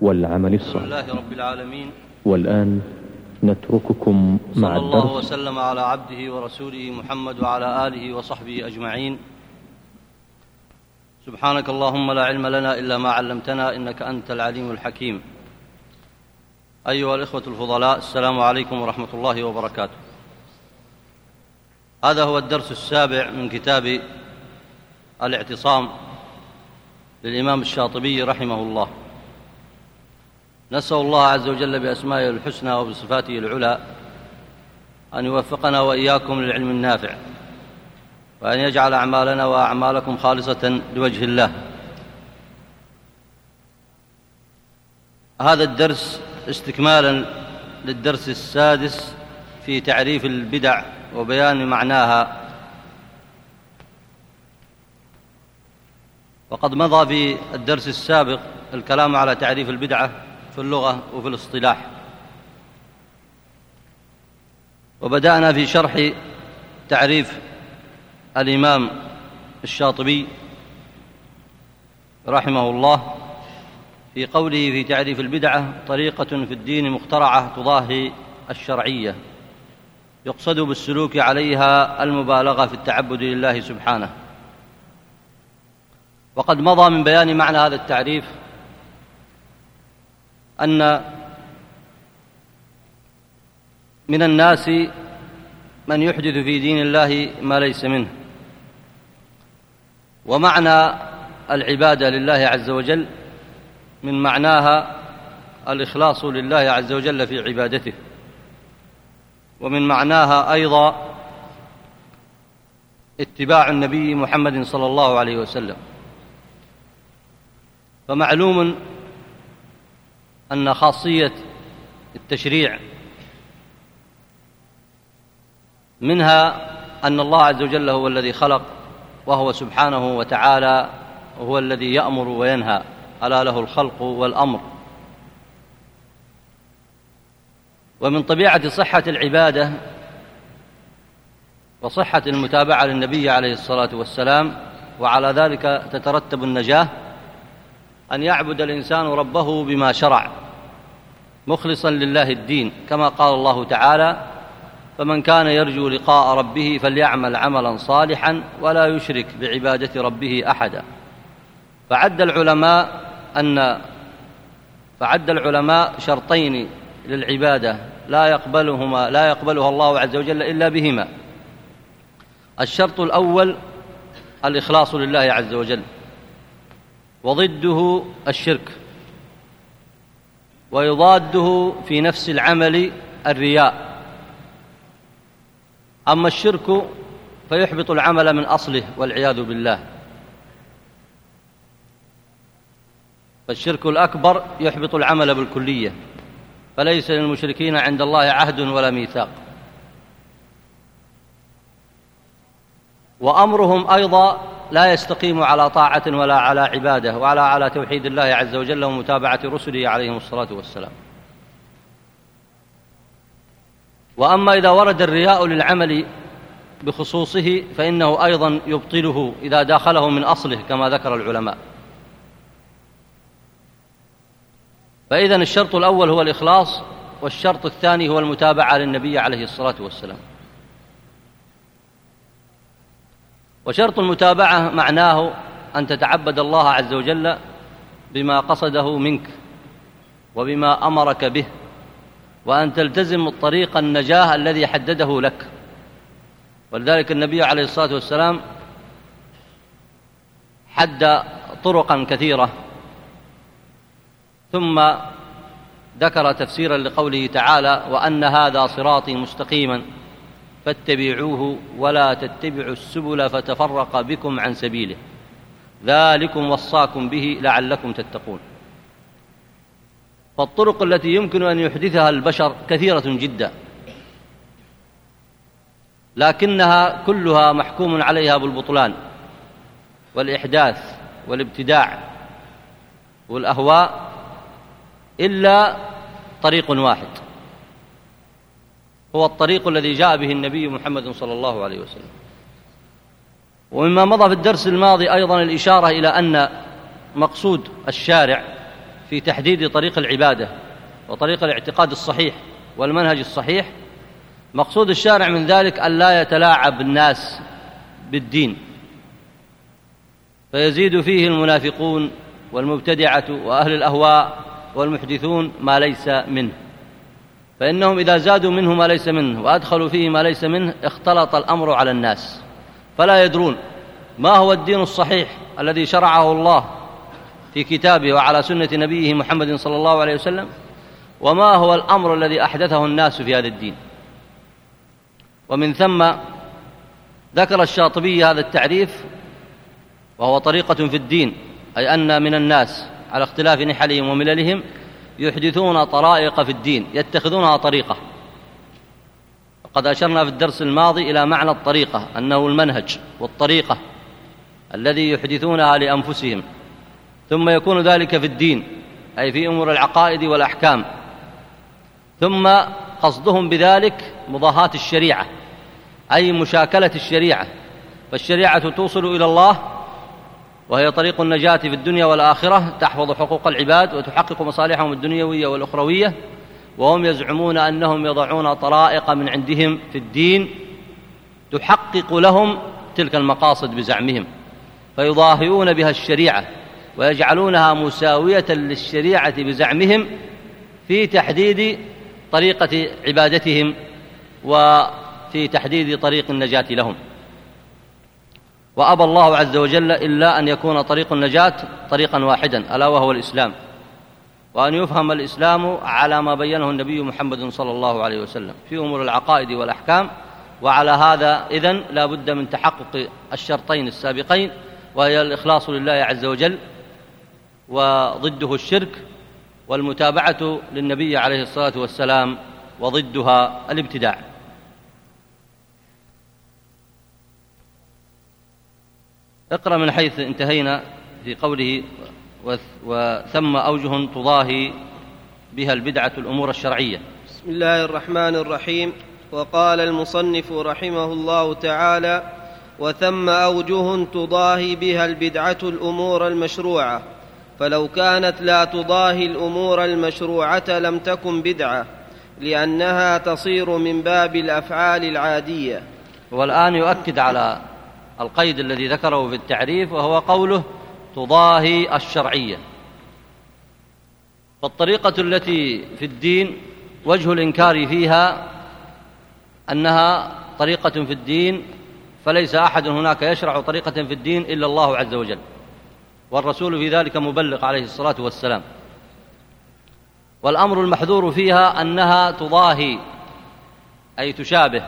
والعمل الصالح. لله رب العالمين. والآن نترككم مع صلى الله الدرس. وسلم على عبده ورسوله محمد وعلى آله وصحبه أجمعين. سبحانك اللهم لا علم لنا إلا ما علمتنا إنك أنت العليم الحكيم. أيها الإخوة الفضلاء السلام عليكم ورحمة الله وبركاته. هذا هو الدرس السابع من كتاب الاعتصام للإمام الشاطبي رحمه الله. نسأل الله عز وجل بأسمائه الحسنى وبصفاته العلى أن يوفقنا وإياكم للعلم النافع وأن يجعل أعمالنا وأعمالكم خالصة لوجه الله. هذا الدرس استكمالا للدرس السادس في تعريف البدع وبيان معناها. وقد مضى في الدرس السابق الكلام على تعريف البدعة. في اللغة وفي الاصطلاح. وبدأنا في شرح تعريف الإمام الشاطبي رحمه الله في قوله في تعريف البدعة طريقة في الدين مخترعة تضاهي الشرعية. يقصد بالسلوك عليها المبالغة في التعبد لله سبحانه. وقد مضى من بيان معنى هذا التعريف أن من الناس من يحدث في دين الله ما ليس منه. ومعنى العبادة لله عز وجل من معناها الإخلاص لله عز وجل في عبادته. ومن معناها أيضا اتباع النبي محمد صلى الله عليه وسلم. فمعلوم أن خاصية التشريع منها أن الله عز وجل هو الذي خلق وهو سبحانه وتعالى هو الذي يأمر وينهى ألا له الخلق والأمر. ومن طبيعة صحة العبادة وصحة المتابعة للنبي عليه الصلاة والسلام وعلى ذلك تترتب النجاة أن يعبد الإنسان ربه بما شرع. مخلصا لله الدين كما قال الله تعالى فمن كان يرجو لقاء ربه فليعمل عملا صالحا ولا يشرك بعبادة ربه أحدا. فعد العلماء أن فعد العلماء شرطين للعبادة لا يقبلهما لا يقبلها الله عز وجل إلا بهما. الشرط الأول الإخلاص لله عز وجل وضده الشرك. ويضاده في نفس العمل الرياء. أما الشرك فيحبط العمل من أصله والعياذ بالله. فالشرك الأكبر يحبط العمل بالكلية فليس للمشركين عند الله عهد ولا ميثاق. وأمرهم أيضا لا يستقيم على طاعة ولا على عبادة ولا على توحيد الله عز وجل ومتابعة رسله عليهم الصلاة والسلام. وأما إذا ورد الرياء للعمل بخصوصه فإنه أيضا يبطله إذا داخله من أصله كما ذكر العلماء. فإذا الشرط الأول هو الإخلاص والشرط الثاني هو المتابعة للنبي عليه الصلاة والسلام. وشرط المتابعة معناه أن تتعبد الله عز وجل بما قصده منك وبما أمرك به وأن تلتزم الطريق النجاة الذي حدده لك. ولذلك النبي عليه الصلاة والسلام حد طرقا كثيرة ثم ذكر تفسيرا لقوله تعالى وأن هذا صراطي مستقيما فاتبعوه ولا تتبعوا السبل فتفرق بكم عن سبيله. ذلكم وصاكم به لعلكم تتقون. فالطرق التي يمكن أن يحدثها البشر كثيرة جدا. لكنها كلها محكوم عليها بالبطلان والإحداث والابتداع والأهواء إلا طريق واحد. هو الطريق الذي جاء به النبي محمد صلى الله عليه وسلم. ومما مضى في الدرس الماضي أيضا الإشارة إلى أن مقصود الشارع في تحديد طريق العبادة وطريق الاعتقاد الصحيح والمنهج الصحيح مقصود الشارع من ذلك أن لا يتلاعب الناس بالدين. فيزيد فيه المنافقون والمبتدعة وأهل الأهواء والمحدثون ما ليس منه. فإنهم إذا زادوا منه ما ليس منه وأدخلوا فيه ما ليس منه اختلط الأمر على الناس. فلا يدرون ما هو الدين الصحيح الذي شرعه الله في كتابه وعلى سنة نبيه محمد صلى الله عليه وسلم وما هو الأمر الذي أحدثه الناس في هذا الدين. ومن ثم ذكر الشاطبي هذا التعريف وهو طريقة في الدين أي أن من الناس على اختلاف نحلهم ومللهم يحدثون طرائق في الدين يتخذونها طريقة. وقد أشرنا في الدرس الماضي إلى معنى الطريقة أنه المنهج والطريقة الذي يحدثونها لأنفسهم. ثم يكون ذلك في الدين أي في أمور العقائد والأحكام. ثم قصدهم بذلك مضاهاة الشريعة أي مشاكلة الشريعة. فالشريعة توصل إلى الله وهي طريق النجاة في الدنيا والآخرة تحفظ حقوق العباد وتحقق مصالحهم الدنيوية والأخروية وهم يزعمون أنهم يضعون طرائق من عندهم في الدين تحقق لهم تلك المقاصد بزعمهم فيضاهئون بها الشريعة ويجعلونها مساوية للشريعة بزعمهم في تحديد طريقة عبادتهم وفي تحديد طريق النجاة لهم. وأبى الله عز وجل إلا أن يكون طريق النجاة طريقا واحدا ألا وهو الإسلام. وأن يفهم الإسلام على ما بينه النبي محمد صلى الله عليه وسلم في أمور العقائد والأحكام. وعلى هذا إذن لا بد من تحقق الشرطين السابقين وهي الإخلاص لله عز وجل وضده الشرك والمتابعة للنبي عليه الصلاة والسلام وضدها الابتداع. اقرأ من حيث انتهينا في قوله وثم أوجه تضاهي بها البدعة الأمور الشرعية. بسم الله الرحمن الرحيم. وقال المصنف رحمه الله تعالى وثم أوجه تضاهي بها البدعة الأمور المشروعة. فلو كانت لا تضاهي الأمور المشروعة لم تكن بدعة لأنها تصير من باب الأفعال العادية. والآن يؤكد على القيد الذي ذكره في التعريف وهو قوله تضاهي الشرعية. فالطريقة التي في الدين وجه الإنكار فيها أنها طريقة في الدين فليس أحد هناك يشرع طريقة في الدين إلا الله عز وجل. والرسول في ذلك مبلغ عليه الصلاة والسلام. والأمر المحذور فيها أنها تضاهي أي تشابه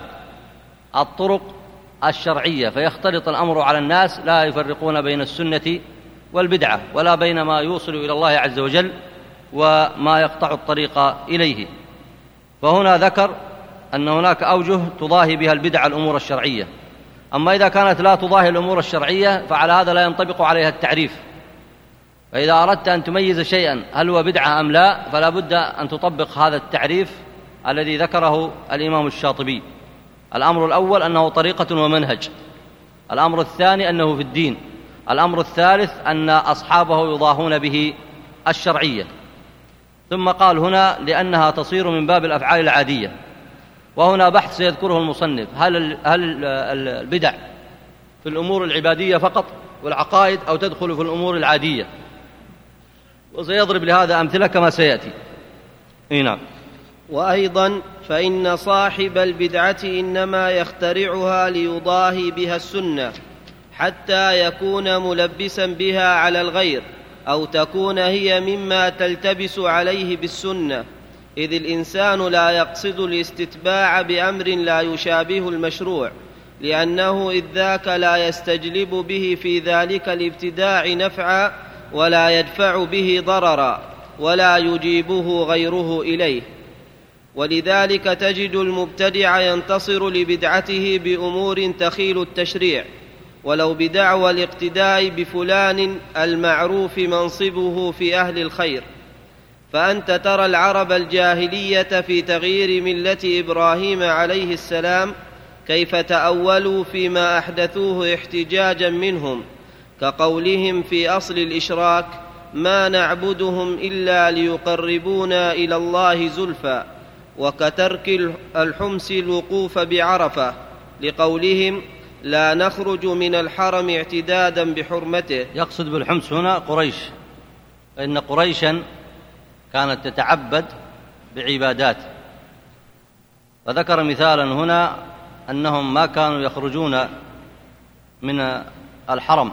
الطرق الشرعية فيختلط الأمر على الناس لا يفرقون بين السنة والبدعة ولا بين ما يوصل إلى الله عز وجل وما يقطع الطريق إليه. فهنا ذكر أن هناك أوجه تضاهي بها البدع الأمور الشرعية. أما إذا كانت لا تضاهي الأمور الشرعية فعلى هذا لا ينطبق عليها التعريف. فإذا أردت أن تميز شيئا هل هو بدعة أم لا فلا بد أن تطبق هذا التعريف الذي ذكره الإمام الشاطبي. الأمر الأول أنه طريقة ومنهج. الأمر الثاني أنه في الدين. الأمر الثالث أن أصحابه يضاهون به الشرعية. ثم قال هنا لأنها تصير من باب الأفعال العادية. وهنا بحث سيذكره المصنف. هل هل البدع في الأمور العبادية فقط والعقائد أو تدخل في الأمور العادية؟ وسيضرب لهذا أمثلة كما سيأتي. نعم. وأيضا فإن صاحب البدعة إنما يخترعها ليضاهي بها السنة حتى يكون ملبسا بها على الغير أو تكون هي مما تلتبس عليه بالسنة. إذ الإنسان لا يقصد الاستتباع بأمر لا يشابه المشروع لأنه إذ ذاك لا يستجلب به في ذلك الابتداع نفعا ولا يدفع به ضررا ولا يجيبه غيره إليه. ولذلك تجد المبتدع ينتصر لبدعته بأمور تخيل التشريع. ولو بدعوى الاقتداء بفلان المعروف منصبه في أهل الخير. فأنت ترى العرب الجاهلية في تغيير ملة إبراهيم عليه السلام كيف تأولوا فيما أحدثوه احتجاجا منهم كقولهم في أصل الإشراك ما نعبدهم إلا ليقربونا إلى الله زلفى وكترك الحمس الوقوف بعرفة لقولهم لا نخرج من الحرم اعتدادا بحرمته. يقصد بالحمس هنا قريش فإن قريشا كانت تتعبد بعبادات. فذكر مثالا هنا أنهم ما كانوا يخرجون من الحرم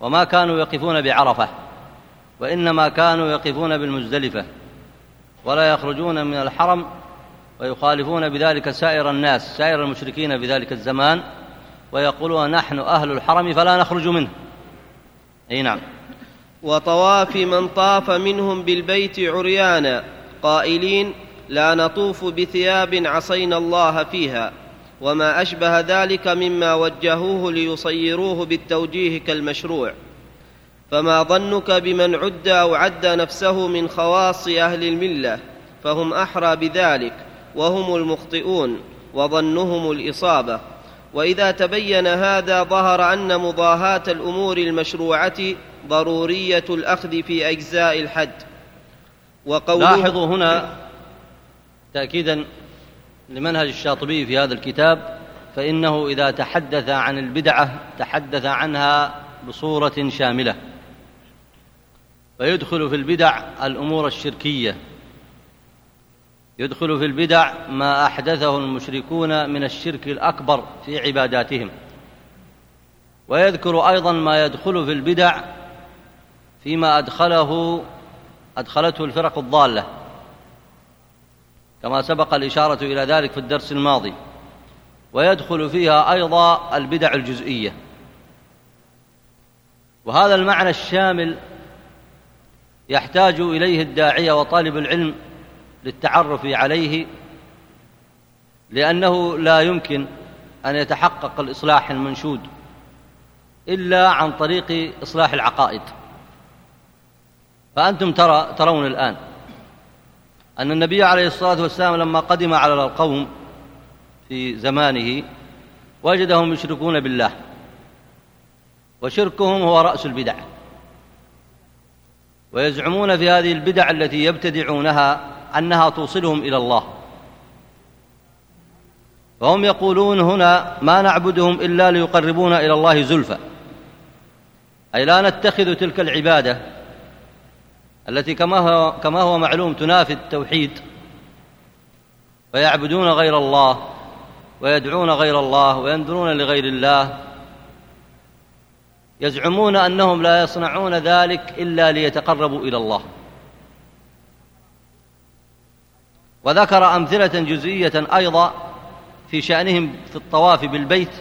وما كانوا يقفون بعرفة وإنما كانوا يقفون بالمزدلفة. ولا يخرجون من الحرم ويخالفون بذلك سائر الناس سائر المشركين في ذلك الزمان ويقولون نحن أهل الحرم فلا نخرج منه. أي نعم. وطواف من طاف منهم بالبيت عريانا قائلين لا نطوف بثياب عصينا الله فيها وما أشبه ذلك مما وجهوه ليصيروه بالتوجيه كالمشروع. فما ظنك بمن عد أو عد نفسه من خواص أهل الملة فهم أحرى بذلك وهم المخطئون وظنهم الإصابة. وإذا تبين هذا ظهر أن مضاهاة الأمور المشروعة ضرورية الأخذ في أجزاء الحد. لاحظوا هنا تاكيدا لمنهج الشاطبي في هذا الكتاب فإنه إذا تحدث عن البدعة تحدث عنها بصورة شاملة. فيدخل في البدع الأمور الشركية. يدخل في البدع ما أحدثه المشركون من الشرك الأكبر في عباداتهم. ويذكر أيضا ما يدخل في البدع فيما أدخله أدخلته الفرق الضالة. كما سبق الإشارة إلى ذلك في الدرس الماضي. ويدخل فيها أيضا البدع الجزئية. وهذا المعنى الشامل يحتاج إليه الداعيه وطالب العلم للتعرف عليه لأنه لا يمكن أن يتحقق الإصلاح المنشود إلا عن طريق إصلاح العقائد. فأنتم ترى ترون الآن أن النبي عليه الصلاة والسلام لما قدم على القوم في زمانه وجدهم يشركون بالله وشركهم هو رأس البدع. ويزعمون في هذه البدع التي يبتدعونها أنها توصلهم إلى الله. فهم يقولون هنا ما نعبدهم إلا ليقربونا إلى الله زلفى. أي لا نتخذ تلك العبادة التي كما هو, كما هو معلوم تنافي التوحيد. فيعبدون غير الله ويدعون غير الله وينذرون لغير الله يزعمون أنهم لا يصنعون ذلك إلا ليتقربوا إلى الله. وذكر أمثلة جزئية أيضا في شأنهم في الطواف بالبيت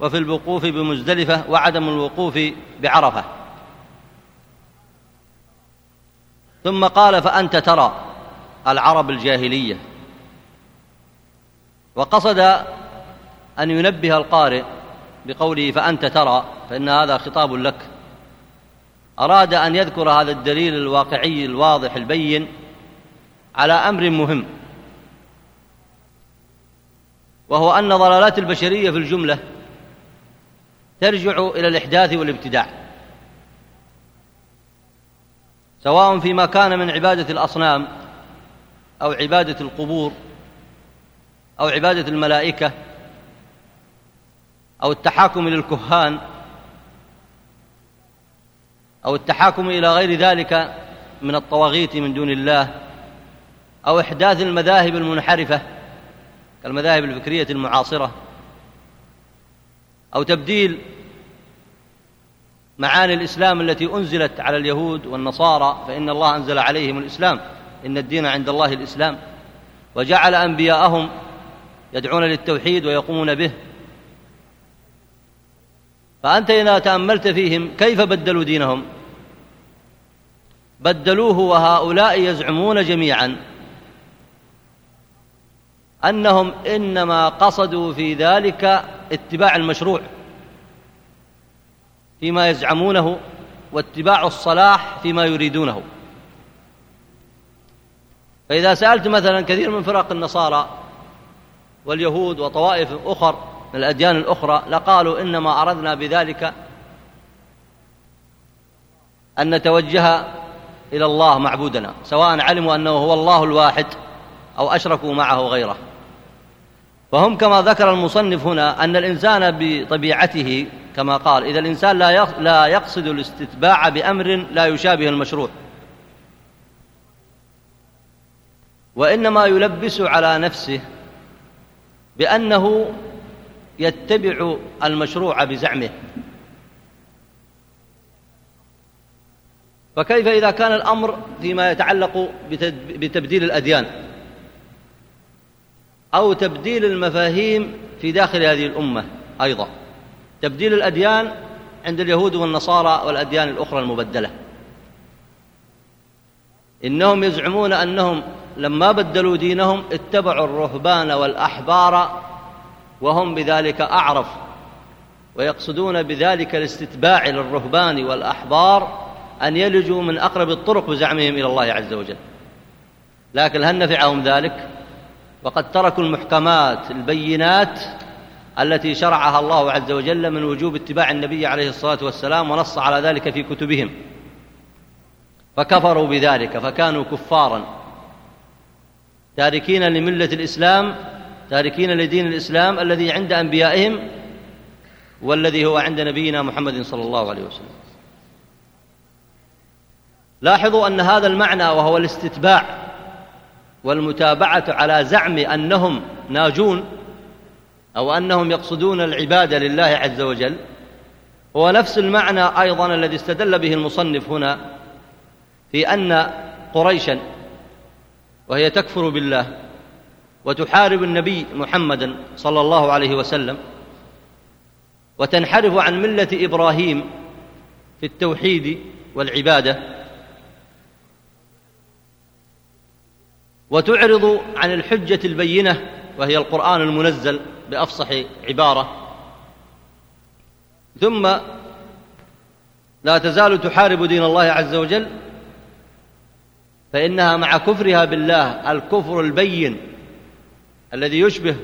وفي الوقوف بمزدلفة وعدم الوقوف بعرفة. ثم قال فأنت ترى العرب الجاهلية وقصد أن ينبه القارئ بقوله فأنت ترى فإن هذا خطاب لك. أراد أن يذكر هذا الدليل الواقعي الواضح البين على أمر مهم وهو أن ضلالات البشرية في الجملة ترجع إلى الإحداث والابتداع سواء فيما كان من عبادة الأصنام أو عبادة القبور أو عبادة الملائكة أو التحاكم إلى الكهان أو التحاكم إلى غير ذلك من الطواغيت من دون الله أو إحداث المذاهب المنحرفة كالمذاهب الفكرية المعاصرة أو تبديل معاني الإسلام التي أنزلت على اليهود والنصارى فإن الله أنزل عليهم الإسلام إن الدين عند الله الإسلام وجعل أنبياءهم يدعون للتوحيد ويقومون به فأنت إذا تأملت فيهم كيف بدلوا دينهم؟ بدلوه وهؤلاء يزعمون جميعا أنهم إنما قصدوا في ذلك اتباع المشروع فيما يزعمونه واتباع الصلاح فيما يريدونه. فإذا سألت مثلا كثير من فرق النصارى واليهود وطوائف أخر من الأديان الأخرى لقالوا إنما أردنا بذلك أن نتوجه إلى الله معبودنا سواء علموا أنه هو الله الواحد أو أشركوا معه غيره. فهم كما ذكر المصنف هنا أن الإنسان بطبيعته كما قال إذا الإنسان لا يقصد الاستتباع بأمر لا يشابه المشروع. وإنما يلبس على نفسه بأنه يتبع المشروع بزعمه. فكيف إذا كان الأمر فيما يتعلق بتبديل الأديان أو تبديل المفاهيم في داخل هذه الأمة أيضا؟ تبديل الأديان عند اليهود والنصارى والأديان الأخرى المبدلة. إنهم يزعمون أنهم لما بدلوا دينهم اتبعوا الرهبان والأحبار وهم بذلك أعرف ويقصدون بذلك الاستتباع للرهبان والأحبار أن يلجوا من أقرب الطرق بزعمهم إلى الله عز وجل. لكن هل نفعهم ذلك؟ وقد تركوا المحكمات البينات التي شرعها الله عز وجل من وجوب اتباع النبي عليه الصلاة والسلام ونص على ذلك في كتبهم. فكفروا بذلك فكانوا كفارا. تاركين لملة الإسلام تاركين لدين الإسلام الذي عند أنبيائهم والذي هو عند نبينا محمد صلى الله عليه وسلم. لاحظوا أن هذا المعنى وهو الاستتباع والمتابعة على زعم أنهم ناجون أو أنهم يقصدون العبادة لله عز وجل هو نفس المعنى أيضا الذي استدل به المصنف هنا في أن قريشا وهي تكفر بالله وتحارب النبي محمدا صلى الله عليه وسلم وتنحرف عن ملة إبراهيم في التوحيد والعبادة وتعرض عن الحجة البينة وهي القرآن المنزل بأفصح عبارة ثم لا تزال تحارب دين الله عز وجل فإنها مع كفرها بالله الكفر البين. الذي يشبه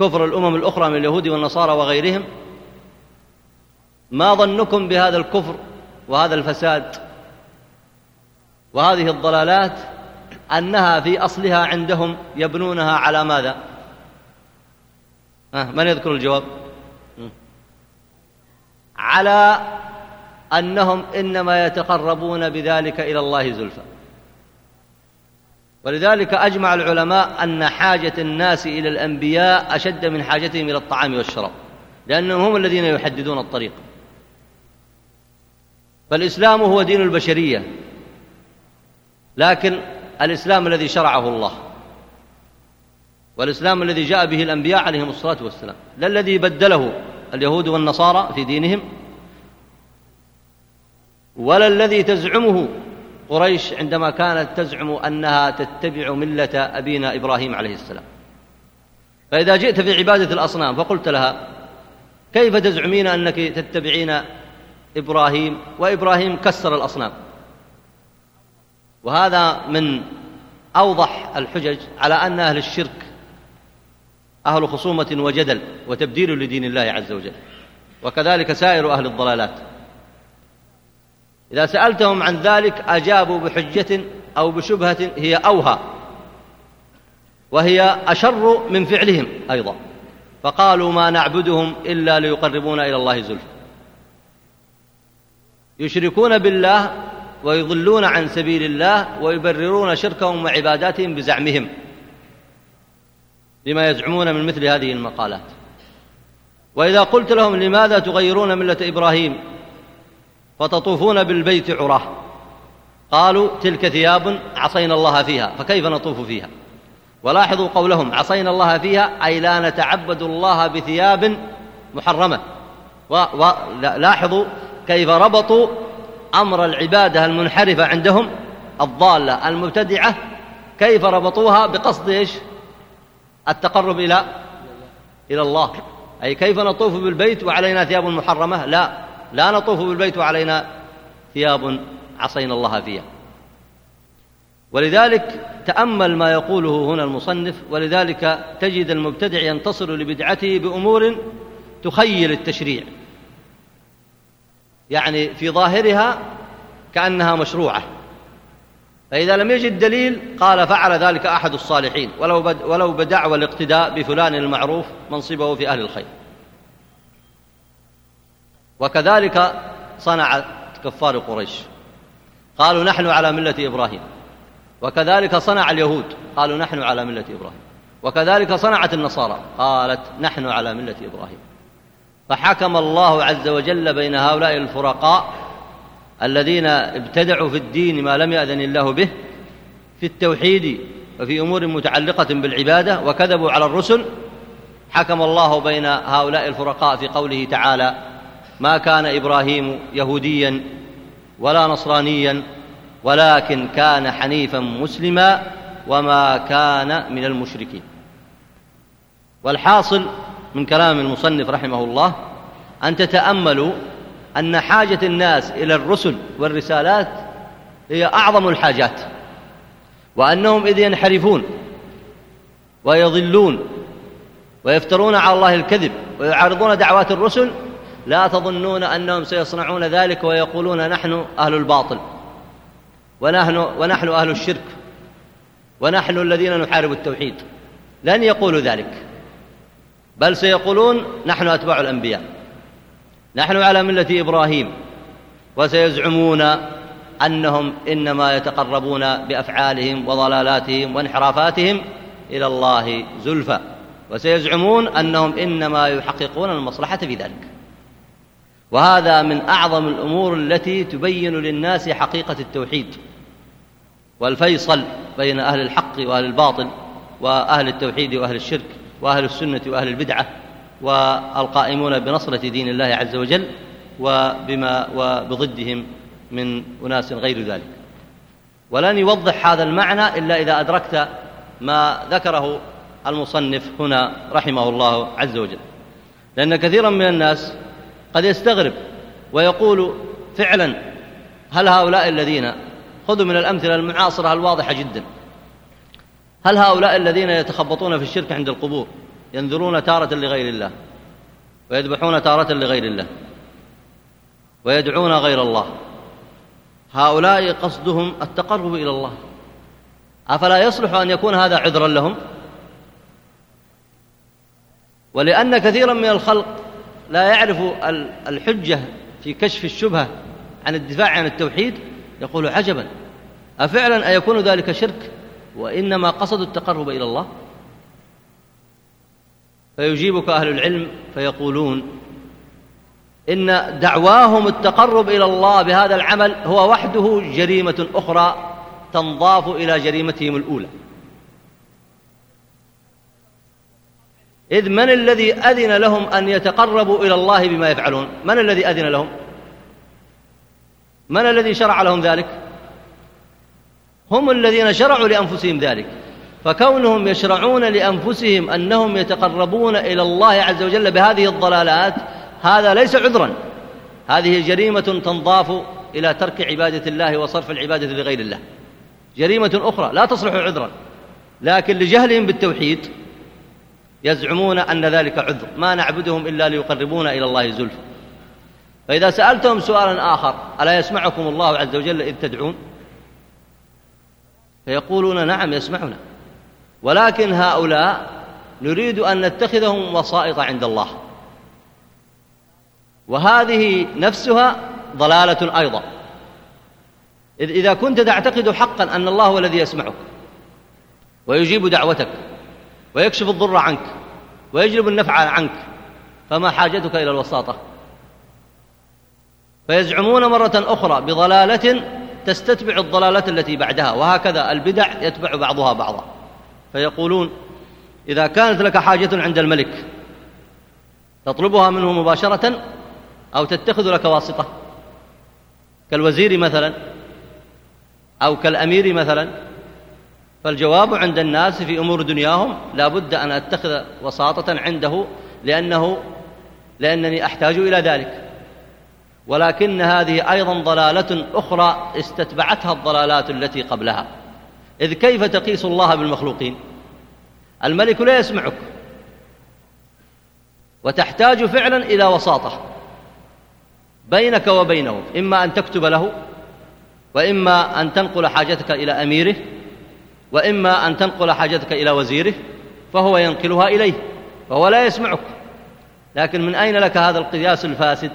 كفر الأمم الأخرى من اليهود والنصارى وغيرهم ما ظنكم بهذا الكفر وهذا الفساد وهذه الضلالات أنها في أصلها عندهم يبنونها على ماذا؟ من يذكر الجواب؟ على أنهم إنما يتقربون بذلك إلى الله زلفى. ولذلك أجمع العلماء أن حاجة الناس إلى الأنبياء أشد من حاجتهم إلى الطعام والشراب لأنهم هم الذين يحددون الطريق. فالإسلام هو دين البشرية لكن الإسلام الذي شرعه الله والإسلام الذي جاء به الأنبياء عليهم الصلاة والسلام لا الذي بدله اليهود والنصارى في دينهم ولا الذي تزعمه قريش عندما كانت تزعم أنها تتبع ملة أبينا إبراهيم عليه السلام. فإذا جئت في عبادة الأصنام فقلت لها كيف تزعمين أنك تتبعين إبراهيم؟ وإبراهيم كسر الأصنام. وهذا من أوضح الحجج على أن أهل الشرك أهل خصومة وجدل وتبديل لدين الله عز وجل. وكذلك سائر أهل الضلالات. إذا سألتهم عن ذلك أجابوا بحجة أو بشبهة هي أوهى وهي أشر من فعلهم أيضا فقالوا ما نعبدهم إلا ليقربونا إلى الله زلفى. يشركون بالله ويضلون عن سبيل الله ويبررون شركهم وعباداتهم بزعمهم بما يزعمون من مثل هذه المقالات. وإذا قلت لهم لماذا تغيرون ملة إبراهيم؟ فتطوفون بالبيت عراه. قالوا تلك ثياب عصينا الله فيها فكيف نطوف فيها؟ ولاحظوا قولهم عصينا الله فيها أي لا نتعبد الله بثياب محرمة. ولاحظوا كيف ربطوا أمر العبادة المنحرفة عندهم الضالة المبتدعة كيف ربطوها بقصد إيش؟ التقرب إلى إلى الله. أي كيف نطوف بالبيت وعلينا ثياب محرمة؟ لا. لا نطوف بالبيت وعلينا ثياب عصينا الله فيها. ولذلك تأمل ما يقوله هنا المصنف ولذلك تجد المبتدع ينتصر لبدعته بأمور تخيل التشريع. يعني في ظاهرها كأنها مشروعة. فإذا لم يجد دليل قال فعل ذلك أحد الصالحين ولو, بد ولو بدعوى الاقتداء بفلان المعروف منصبه في أهل الخير. وكذلك صنع كفار قريش. قالوا نحن على ملة إبراهيم. وكذلك صنع اليهود. قالوا نحن على ملة إبراهيم. وكذلك صنعت النصارى. قالت نحن على ملة إبراهيم. فحكم الله عز وجل بين هؤلاء الفرقاء الذين ابتدعوا في الدين ما لم يأذن الله به في التوحيد وفي أمور متعلقة بالعبادة وكذبوا على الرسل. حكم الله بين هؤلاء الفرقاء في قوله تعالى ما كان إبراهيم يهوديا ولا نصرانيا ولكن كان حنيفا مسلما وما كان من المشركين. والحاصل من كلام المصنف رحمه الله أن تتأملوا أن حاجة الناس إلى الرسل والرسالات هي أعظم الحاجات وأنهم إذ ينحرفون ويضلون ويفترون على الله الكذب ويعارضون دعوات الرسل لا تظنون أنهم سيصنعون ذلك ويقولون نحن أهل الباطل ونحن, ونحن أهل الشرك ونحن الذين نحارب التوحيد. لن يقولوا ذلك بل سيقولون نحن أتباع الأنبياء نحن على ملة إبراهيم وسيزعمون أنهم إنما يتقربون بأفعالهم وضلالاتهم وانحرافاتهم إلى الله زلفى وسيزعمون أنهم إنما يحققون المصلحة في ذلك وهذا من أعظم الأمور التي تبين للناس حقيقة التوحيد والفيصل بين أهل الحق وأهل الباطل وأهل التوحيد وأهل الشرك وأهل السنة وأهل البدعة والقائمون بنصرة دين الله عز وجل وبما وبضدهم من أناس غير ذلك. ولن يوضح هذا المعنى إلا إذا أدركت ما ذكره المصنف هنا رحمه الله عز وجل. لأن كثيرا من الناس قد يستغرب ويقول فعلا هل هؤلاء الذين خذوا من الأمثلة المعاصرة الواضحة جدا هل هؤلاء الذين يتخبطون في الشرك عند القبور ينذرون تارة لغير الله ويذبحون تارة لغير الله ويدعون غير الله؟ هؤلاء قصدهم التقرب إلى الله. أفلا يصلح أن يكون هذا عذرا لهم؟ ولأن كثيرا من الخلق لا يعرف الحجة في كشف الشبهة عن الدفاع عن التوحيد؟ يقول عجبا. أفعلا أيكون ذلك شرك؟ وإنما قصدوا التقرب إلى الله. فيجيبك أهل العلم فيقولون إن دعواهم التقرب إلى الله بهذا العمل هو وحده جريمة أخرى تنضاف إلى جريمتهم الأولى. إذ من الذي أذن لهم أن يتقربوا إلى الله بما يفعلون؟ من الذي أذن لهم؟ من الذي شرع لهم ذلك؟ هم الذين شرعوا لأنفسهم ذلك فكونهم يشرعون لأنفسهم أنهم يتقربون إلى الله عز وجل بهذه الضلالات هذا ليس عذرا. هذه جريمة تنضاف إلى ترك عبادة الله وصرف العبادة لغير الله. جريمة أخرى لا تصلح عذرا لكن لجهلهم بالتوحيد يزعمون أن ذلك عذر. ما نعبدهم إلا ليقربونا إلى الله زلفى. فإذا سألتهم سؤالا آخر ألا يسمعكم الله عز وجل إذ تدعون؟ فيقولون نعم يسمعنا. ولكن هؤلاء نريد أن نتخذهم وسائط عند الله. وهذه نفسها ضلالة أيضا. إذا كنت تعتقد حقا أن الله هو الذي يسمعك ويجيب دعوتك ويكشف الضر عنك ويجلب النفع عنك فما حاجتك إلى الوساطة. فيزعمون مرة أخرى بضلالة تستتبع الضلالة التي بعدها وهكذا البدع يتبع بعضها بعضا. فيقولون إذا كانت لك حاجة عند الملك تطلبها منه مباشرة أو تتخذ لك واسطة كالوزير مثلا أو كالأمير مثلا فالجواب عند الناس في أمور دنياهم لا بد أن أتخذ وساطة عنده لأنه لأنني أحتاج إلى ذلك. ولكن هذه أيضا ضلالة أخرى استتبعتها الضلالات التي قبلها. إذ كيف تقيس الله بالمخلوقين؟ الملك لا يسمعك. وتحتاج فعلا إلى وساطة بينك وبينه إما أن تكتب له وإما أن تنقل حاجتك إلى أميره وإما أن تنقل حاجتك إلى وزيره فهو ينقلها إليه وهو لا يسمعك. لكن من أين لك هذا القياس الفاسد؟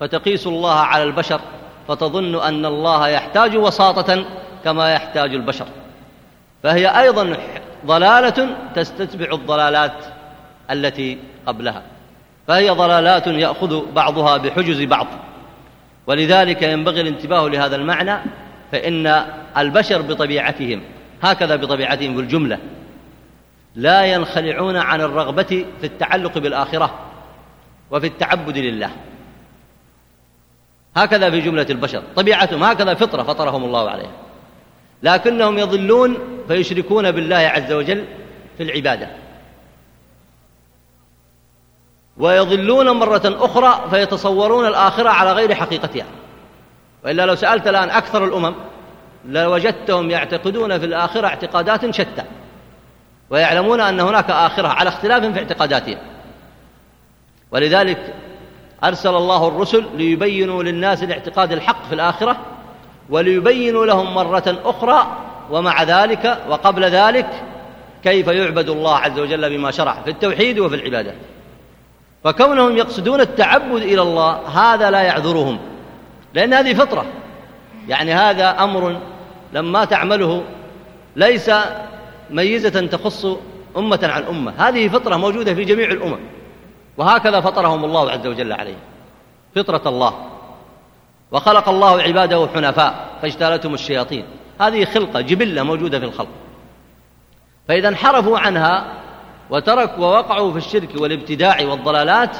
فتقيس الله على البشر فتظن أن الله يحتاج وساطة كما يحتاج البشر. فهي أيضا ضلالة تستتبع الضلالات التي قبلها. فهي ضلالات يأخذ بعضها بحجز بعض. ولذلك ينبغي الانتباه لهذا المعنى فإن البشر بطبيعتهم هكذا بطبيعتهم بالجملة لا ينخلعون عن الرغبة في التعلق بالآخرة وفي التعبد لله. هكذا في جملة البشر. طبيعتهم هكذا فطرة فطرهم الله عليها. لكنهم يضلون فيشركون بالله عز وجل في العبادة. ويضلون مرة أخرى فيتصورون الآخرة على غير حقيقتها. وإلا لو سألت الآن أكثر الأمم لوجدتهم يعتقدون في الآخرة اعتقادات شتى ويعلمون أن هناك آخرة على اختلاف في اعتقاداتهم. ولذلك أرسل الله الرسل ليبينوا للناس الاعتقاد الحق في الآخرة وليبينوا لهم مرة أخرى ومع ذلك وقبل ذلك كيف يعبد الله عز وجل بما شرع في التوحيد وفي العبادات فكونهم يقصدون التعبد إلى الله هذا لا يعذرهم لأن هذه فطرة. يعني هذا أمر لما تعمله ليس ميزة تخص أمة عن أمة. هذه فطرة موجودة في جميع الأمم. وهكذا فطرهم الله عز وجل عليه فطرة الله. وخلق الله عباده حنفاء فاجتالتهم الشياطين. هذه خلقة جبلة موجودة في الخلق. فإذا انحرفوا عنها وتركوا ووقعوا في الشرك والابتداع والضلالات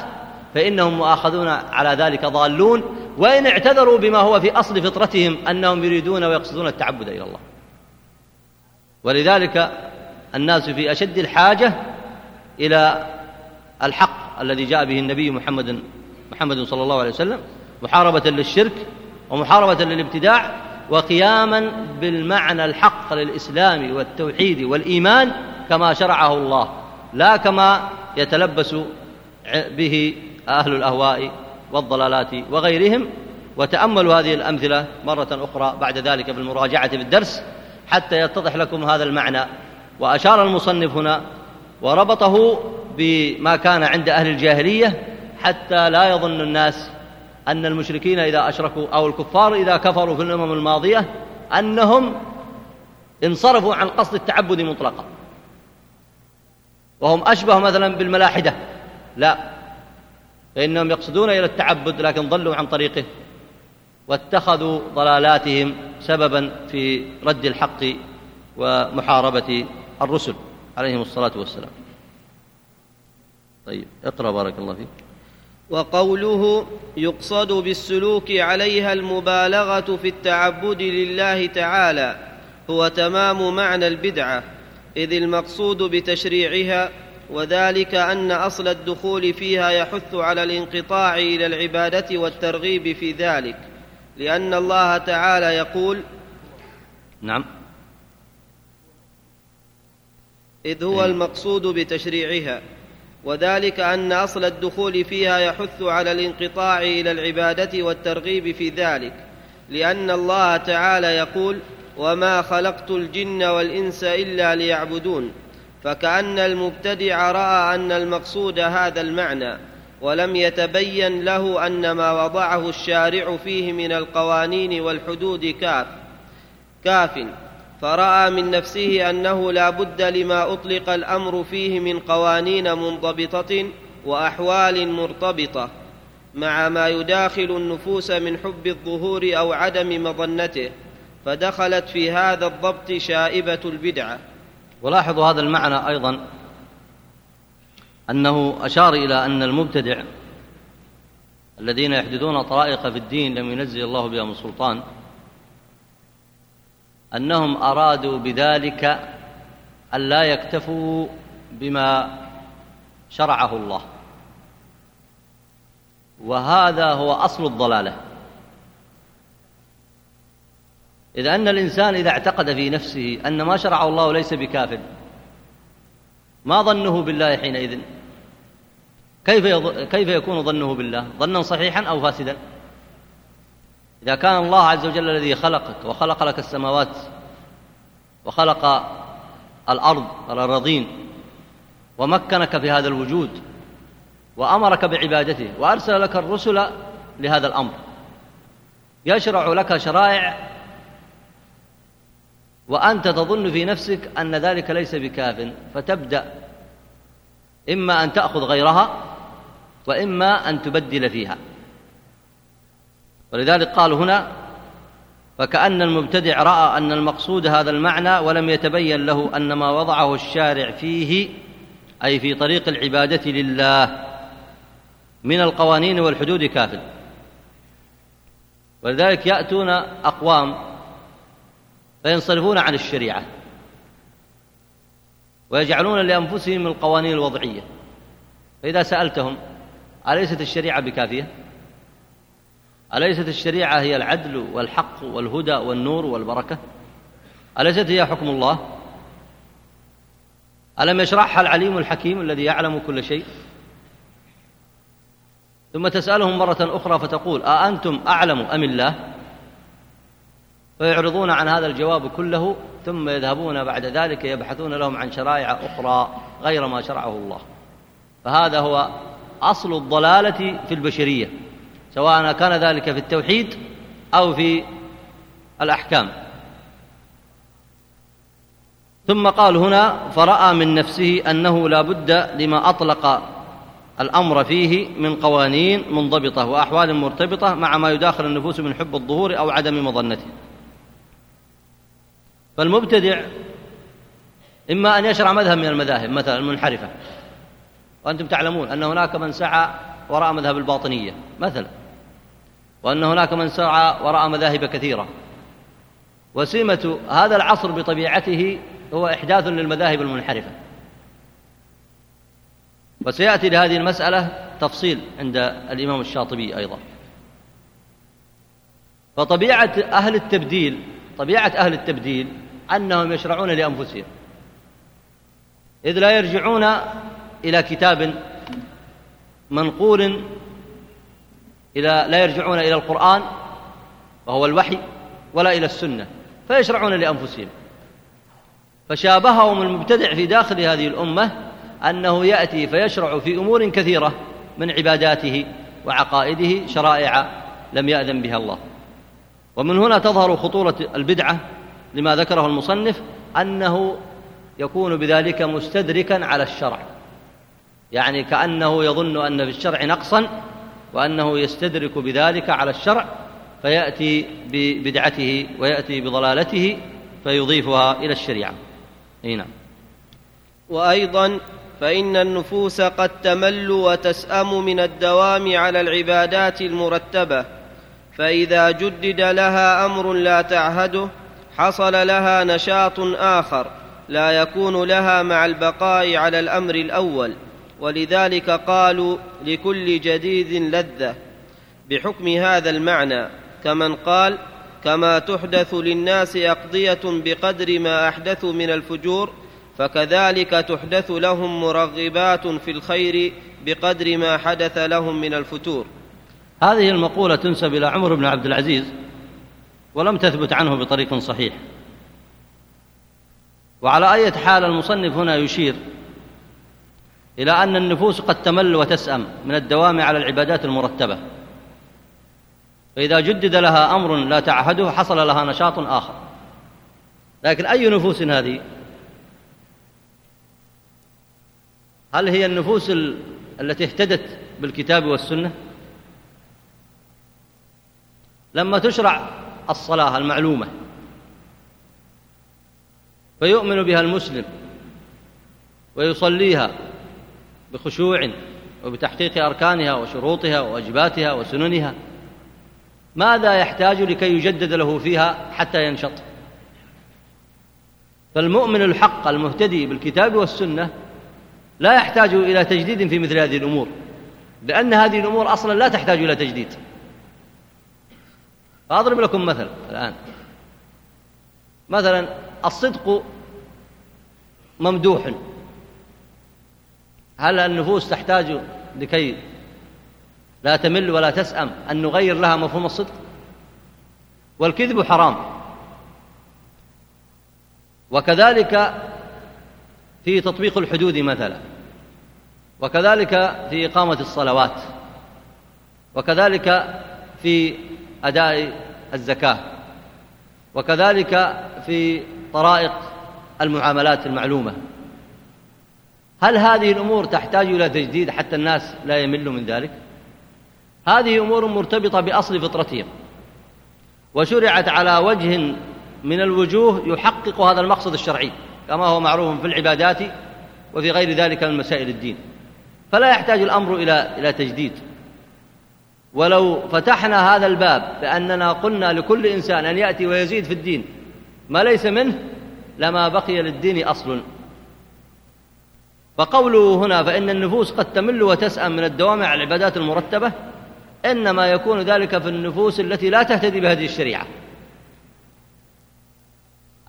فإنهم مؤاخذون على ذلك ضالون وإن اعتذروا بما هو في أصل فطرتهم أنهم يريدون ويقصدون التعبد إلى الله. ولذلك الناس في أشد الحاجة إلى الحق الذي جاء به النبي محمد محمد صلى الله عليه وسلم محاربة للشرك ومحاربة للابتداع وقياما بالمعنى الحق للإسلام والتوحيد والإيمان كما شرعه الله لا كما يتلبس به أهل الأهواء والضلالات وغيرهم وتأملوا هذه الأمثلة مرة أخرى بعد ذلك بالمراجعة في الدرس حتى يتضح لكم هذا المعنى. وأشار المصنف هنا وربطه بما كان عند أهل الجاهلية حتى لا يظن الناس أن المشركين إذا أشركوا أو الكفار إذا كفروا في الأمم الماضية أنهم انصرفوا عن قصد التعبد مطلقا. وهم أشبه مثلا بالملاحدة. لا فإنهم يقصدون إلى التعبد لكن ضلوا عن طريقه واتخذوا ضلالاتهم سببا في رد الحق ومحاربة الرسل عليهم الصلاة والسلام. طيب اقرأ بارك الله فيك. وقوله يقصد بالسلوك عليها المبالغة في التعبد لله تعالى هو تمام معنى البدعة إذ المقصود بتشريعها وذلك أن أصل الدخول فيها يحث على الانقطاع إلى العبادة والترغيب في ذلك لأن الله تعالى يقول نعم. إذ هو المقصود بتشريعها وذلك أن أصل الدخول فيها يحث على الانقطاع إلى العبادة والترغيب في ذلك لأن الله تعالى يقول وما خلقت الجن والإنس إلا ليعبدون فكأن المبتدع رأى أن المقصود هذا المعنى ولم يتبين له أن ما وضعه الشارع فيه من القوانين والحدود كاف كاف. فرأى من نفسه أنه لا بد لما أطلق الأمر فيه من قوانين منضبطة وأحوال مرتبطة مع ما يداخل النفوس من حب الظهور أو عدم مظنته فدخلت في هذا الضبط شائبة البدعة. ولاحظوا هذا المعنى أيضا أنه أشار إلى أن المبتدع الذين يحدثون طرائق في الدين لم ينزل الله بها من سلطان أنهم أرادوا بذلك أن لا يكتفوا بما شرعه الله. وهذا هو أصل الضلالة. إذا أن الإنسان إذا اعتقد في نفسه أن ما شرعه الله ليس بكافر ما ظنه بالله حينئذ؟ كيف كيف يكون ظنه بالله؟ ظنا صحيحا أو فاسدا؟ إذا كان الله عز وجل الذي خلقك وخلق لك السماوات وخلق الأرض الأراضين ومكنك في هذا الوجود وأمرك بعبادته وأرسل لك الرسل لهذا الأمر يشرع لك شرائع وأنت تظن في نفسك أن ذلك ليس بكاف فتبدأ. إما أن تأخذ غيرها وإما أن تبدل فيها. ولذلك قال هنا فكأن المبتدع رأى أن المقصود هذا المعنى ولم يتبين له أن ما وضعه الشارع فيه أي في طريق العبادة لله من القوانين والحدود كاف. ولذلك يأتون أقوام فينصرفون عن الشريعة ويجعلون لأنفسهم القوانين الوضعية فإذا سألتهم أليست الشريعة بكافية؟ أليست الشريعة هي العدل والحق والهدى والنور والبركة؟ أليست هي حكم الله؟ ألم يشرحها العليم الحكيم الذي يعلم كل شيء؟ ثم تسألهم مرة أخرى فتقول أأنتم أعلم أم الله؟ فيعرضون عن هذا الجواب كله ثم يذهبون بعد ذلك يبحثون لهم عن شرائع أخرى غير ما شرعه الله. فهذا هو أصل الضلالة في البشرية سواء كان ذلك في التوحيد أو في الأحكام. ثم قال هنا فرأى من نفسه أنه لا بد لما أطلق الأمر فيه من قوانين منضبطة وأحوال مرتبطة مع ما يداخل النفوس من حب الظهور أو عدم مظنته. فالمبتدع إما أن يشرع مذهب من المذاهب مثلا المنحرفة. وأنتم تعلمون أن هناك من سعى وراء مذهب الباطنية مثلا. وأن هناك من سعى وراء مذاهب كثيرة. وسمة هذا العصر بطبيعته هو إحداث للمذاهب المنحرفة. وسيأتي لهذه المسألة تفصيل عند الإمام الشاطبي أيضا. فطبيعة أهل التبديل طبيعة أهل التبديل أنهم يشرعون لأنفسهم إذ لا يرجعون إلى كتاب منقول إلى لا يرجعون إلى القرآن وهو الوحي ولا إلى السنة فيشرعون لأنفسهم. فشابههم المبتدع في داخل هذه الأمة أنه يأتي فيشرع في أمور كثيرة من عباداته وعقائده شرائع لم يأذن بها الله. ومن هنا تظهر خطورة البدعة لما ذكره المصنف أنه يكون بذلك مستدركا على الشرع. يعني كأنه يظن أن في الشرع نقصا وأنه يستدرك بذلك على الشرع فيأتي ببدعته ويأتي بضلالته فيضيفها إلى الشريعة. أي نعم. وأيضا فإن النفوس قد تمل وتسأم من الدوام على العبادات المرتبة فإذا جدد لها أمر لا تعهده حصل لها نشاط آخر لا يكون لها مع البقاء على الأمر الأول ولذلك قالوا لكل جديد لذة. بحكم هذا المعنى كمن قال كما تحدث للناس أقضية بقدر ما أحدثوا من الفجور فكذلك تحدث لهم مرغبات في الخير بقدر ما حدث لهم من الفتور هذه المقولة تنسب إلى عمر بن عبد العزيز ولم تثبت عنه بطريق صحيح. وعلى أية حال المصنف هنا يشير إلى أن النفوس قد تمل وتسأم من الدوام على العبادات المرتبة. فإذا جدد لها أمر لا تعهده حصل لها نشاط آخر. لكن أي نفوس هذه؟ هل هي النفوس التي اهتدت بالكتاب والسنة؟ لما تشرع الصلاة المعلومة فيؤمن بها المسلم ويصليها بخشوع وبتحقيق أركانها وشروطها وواجباتها وسننها. ماذا يحتاج لكي يجدد له فيها حتى ينشط؟ فالمؤمن الحق المهتدي بالكتاب والسنة لا يحتاج إلى تجديد في مثل هذه الأمور لأن هذه الأمور أصلا لا تحتاج إلى تجديد. فأضرب لكم مثل الآن. مثلا الصدق ممدوح. هل النفوس تحتاج لكي لا تمل ولا تسأم أن نغير لها مفهوم الصدق؟ والكذب حرام. وكذلك في تطبيق الحدود مثلا. وكذلك في إقامة الصلوات. وكذلك في أداء الزكاة. وكذلك في طرائق المعاملات المعلومة. هل هذه الأمور تحتاج إلى تجديد حتى الناس لا يملوا من ذلك؟ هذه أمور مرتبطة بأصل فطرتهم. وشرعت على وجه من الوجوه يحقق هذا المقصد الشرعي كما هو معروف في العبادات وفي غير ذلك من مسائل الدين. فلا يحتاج الأمر إلى إلى تجديد. ولو فتحنا هذا الباب بأننا قلنا لكل إنسان أن يأتي ويزيد في الدين ما ليس منه لما بقي للدين أصل. فقوله هنا فإن النفوس قد تمل وتسأم من الدوام على العبادات المرتبة إنما يكون ذلك في النفوس التي لا تهتدي بهذه الشريعة.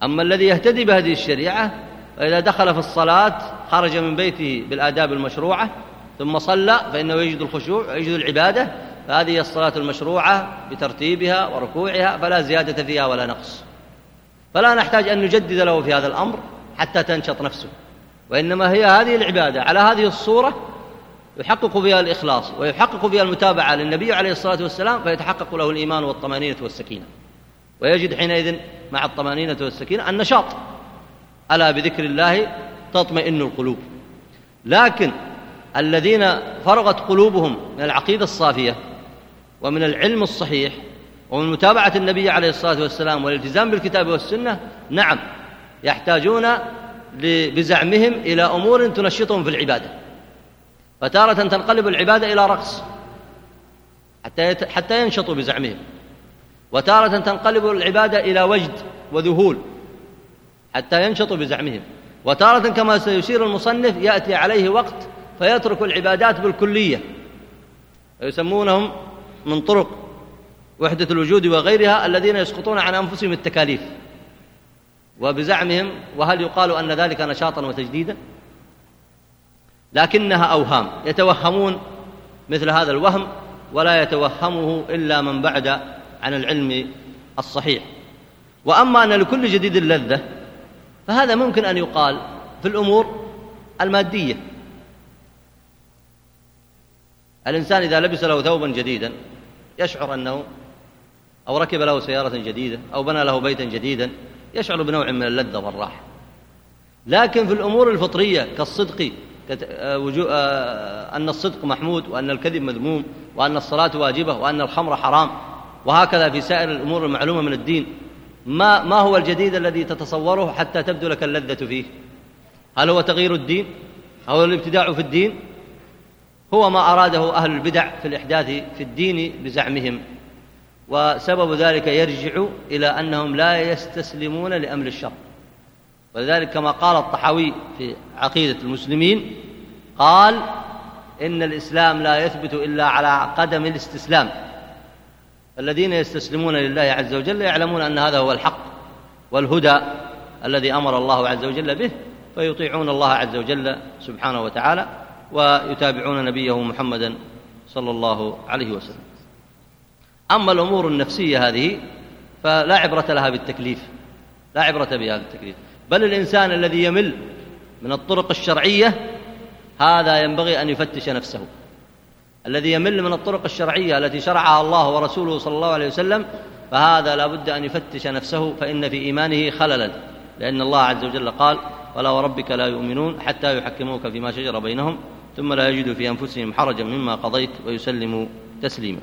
أما الذي يهتدي بهذه الشريعة فإذا دخل في الصلاة خرج من بيته بالآداب المشروعة ثم صلى فإنه يجد الخشوع ويجد العبادة فهذه الصلاة المشروعة بترتيبها وركوعها فلا زيادة فيها ولا نقص. فلا نحتاج أن نجدد له في هذا الأمر حتى تنشط نفسه. وإنما هي هذه العبادة. على هذه الصورة يحقق فيها الإخلاص ويحقق فيها المتابعة للنبي عليه الصلاة والسلام فيتحقق له الإيمان والطمأنينة والسكينة. ويجد حينئذ مع الطمأنينة والسكينة النشاط. ألا بذكر الله تطمئن القلوب. لكن الذين فرغت قلوبهم من العقيدة الصافية ومن العلم الصحيح ومن متابعة النبي عليه الصلاة والسلام والالتزام بالكتاب والسنة نعم يحتاجون بزعمهم إلى أمور تنشطهم في العبادة. فتارة تنقلب العبادة إلى رقص حتى حتى ينشطوا بزعمهم. وتارة تنقلب العبادة إلى وجد وذهول حتى ينشطوا بزعمهم. وتارة كما سيشير المصنف يأتي عليه وقت فيترك العبادات بالكلية ويسمونهم من طرق وحدة الوجود وغيرها الذين يسقطون عن أنفسهم التكاليف. وبزعمهم وهل يقال أن ذلك نشاطا وتجديدا؟ لكنها أوهام. يتوهمون مثل هذا الوهم ولا يتوهمه إلا من بعد عن العلم الصحيح. وأما أن لكل جديد لذة فهذا ممكن أن يقال في الأمور المادية. الإنسان إذا لبس له ثوبا جديدا يشعر أنه أو ركب له سيارة جديدة أو بنى له بيتا جديدا يشعر بنوع من اللذة والراحة. لكن في الأمور الفطرية كالصدق آه، آه، أن الصدق محمود وأن الكذب مذموم وأن الصلاة واجبة وأن الخمر حرام وهكذا في سائر الأمور المعلومة من الدين. ما, ما هو الجديد الذي تتصوره حتى تبدو لك اللذة فيه؟ هل هو تغيير الدين؟ أو الابتداع في الدين؟ هو ما أراده أهل البدع في الإحداث في الدين بزعمهم. وسبب ذلك يرجع إلى أنهم لا يستسلمون لأمر الشر. ولذلك كما قال الطحاوي في عقيدة المسلمين قال إن الإسلام لا يثبت إلا على قدم الاستسلام. الذين يستسلمون لله عز وجل يعلمون أن هذا هو الحق والهدى الذي أمر الله عز وجل به فيطيعون الله عز وجل سبحانه وتعالى. ويتابعون نبيه محمدا صلى الله عليه وسلم. أما الأمور النفسية هذه فلا عبرة لها بالتكليف لا عبرة بهذا التكليف بل الإنسان الذي يمل من الطرق الشرعية هذا ينبغي أن يفتش نفسه. الذي يمل من الطرق الشرعية التي شرعها الله ورسوله صلى الله عليه وسلم فهذا لا بد أن يفتش نفسه فإن في إيمانه خللا. لأن الله عز وجل قال ولا وربك لا يؤمنون حتى يحكموك فيما شجر بينهم ثم لا يجدوا في أنفسهم حرجا مما قضيت ويسلموا تسليما.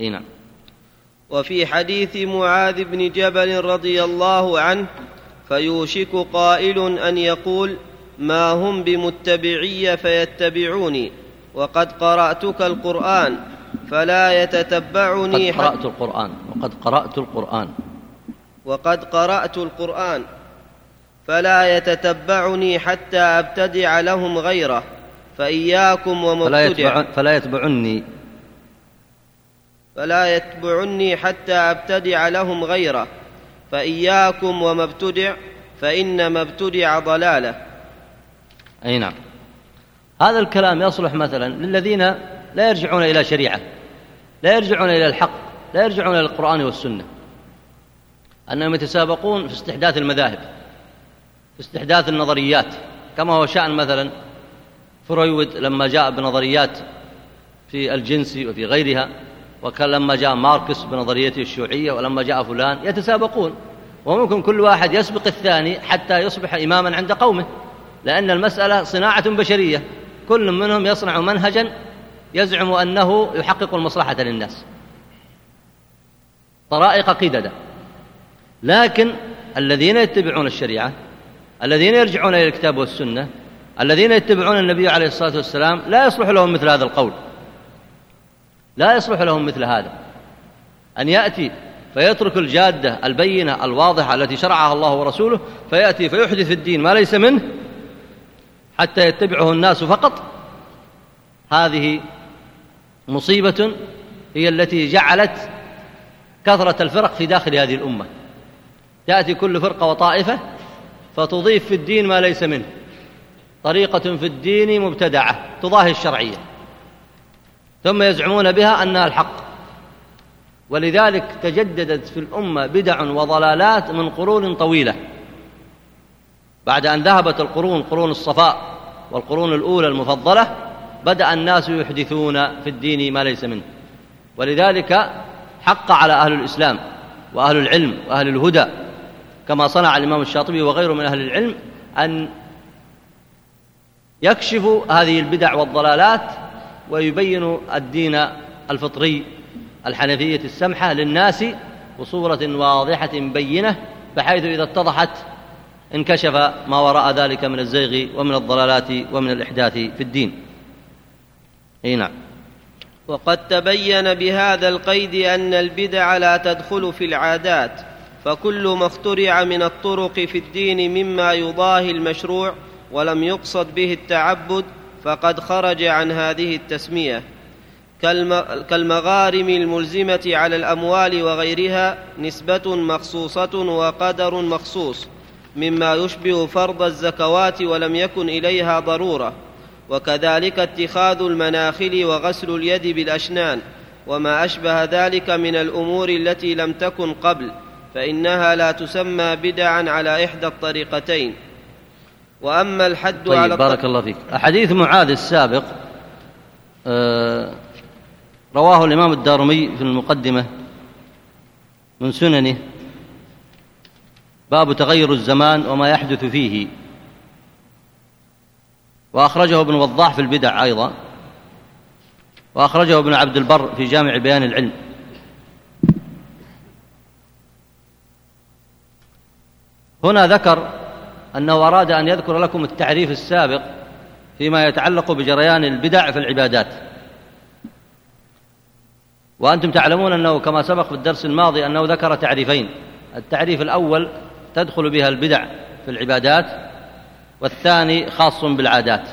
إي نعم. وفي حديث معاذ بن جبل رضي الله عنه فيوشك قائل أن يقول ما هم بمتبعي فيتبعوني وقد قرأتك القرآن فلا يتتبعني قد قرأت القرآن وقد قرأت القرآن. وقد قرأت القرآن فلا يتتبعني حتى أبتدع لهم غيره. فإياكم ومبتدع. فلا يتبعني فلا يتبعني حتى أبتدع لهم غيره. فإياكم وما ابتدع فإن ما ابتدع ضلالة. أي نعم. هذا الكلام يصلح مثلا للذين لا يرجعون إلى شريعة لا يرجعون إلى الحق لا يرجعون إلى القرآن والسنة. أنهم يتسابقون في استحداث المذاهب في استحداث النظريات كما هو شأن مثلا فرويد لما جاء بنظريات في الجنس وفي غيرها وكان لما جاء ماركس بنظريته الشيوعية ولما جاء فلان يتسابقون وممكن كل واحد يسبق الثاني حتى يصبح إماما عند قومه لأن المسألة صناعة بشرية كل منهم يصنع منهجا يزعم أنه يحقق المصلحة للناس. طرائق قددا لكن الذين يتبعون الشريعة الذين يرجعون إلى الكتاب والسنة الذين يتبعون النبي عليه الصلاة والسلام لا يصلح لهم مثل هذا القول. لا يصلح لهم مثل هذا. أن يأتي فيترك الجادة البينة الواضحة التي شرعها الله ورسوله فيأتي فيحدث في الدين ما ليس منه حتى يتبعه الناس فقط. هذه مصيبة هي التي جعلت كثرة الفرق في داخل هذه الأمة. تأتي كل فرقة وطائفة فتضيف في الدين ما ليس منه. طريقة في الدين مبتدعة تضاهي الشرعية. ثم يزعمون بها أنها الحق. ولذلك تجددت في الأمة بدع وضلالات من قرون طويلة. بعد أن ذهبت القرون قرون الصفاء والقرون الأولى المفضلة بدأ الناس يحدثون في الدين ما ليس منه. ولذلك حق على أهل الإسلام وأهل العلم وأهل الهدى كما صنع الإمام الشاطبي وغيره من أهل العلم أن يكشفوا هذه البدع والضلالات ويبينوا الدين الفطري الحنفية السمحة للناس بصورة واضحة بينة بحيث إذا اتضحت انكشف ما وراء ذلك من الزيغ ومن الضلالات ومن الإحداث في الدين. أي نعم. وقد تبين بهذا القيد أن البدع لا تدخل في العادات فكل ما اخترع من الطرق في الدين مما يضاهي المشروع ولم يقصد به التعبد فقد خرج عن هذه التسمية. كالمغارم الملزمة على الأموال وغيرها نسبة مخصوصة وقدر مخصوص مما يشبه فرض الزكوات ولم يكن إليها ضرورة. وكذلك اتخاذ المناخل وغسل اليد بالأشنان. وما أشبه ذلك من الأمور التي لم تكن قبل فإنها لا تسمى بدعا على إحدى الطريقتين. وأما الحد طيب على بارك الله فيك. حديث معاذ السابق آه رواه الإمام الدارمي في المقدمة من سننه باب تغير الزمان وما يحدث فيه. وأخرجه ابن وضاح في البدع أيضا وأخرجه ابن عبد البر في جامع بيان العلم. هنا ذكر أنه أراد أن يذكر لكم التعريف السابق فيما يتعلق بجريان البدع في العبادات. وأنتم تعلمون أنه كما سبق في الدرس الماضي أنه ذكر تعريفين. التعريف الأول تدخل بها البدع في العبادات والثاني خاص بالعادات.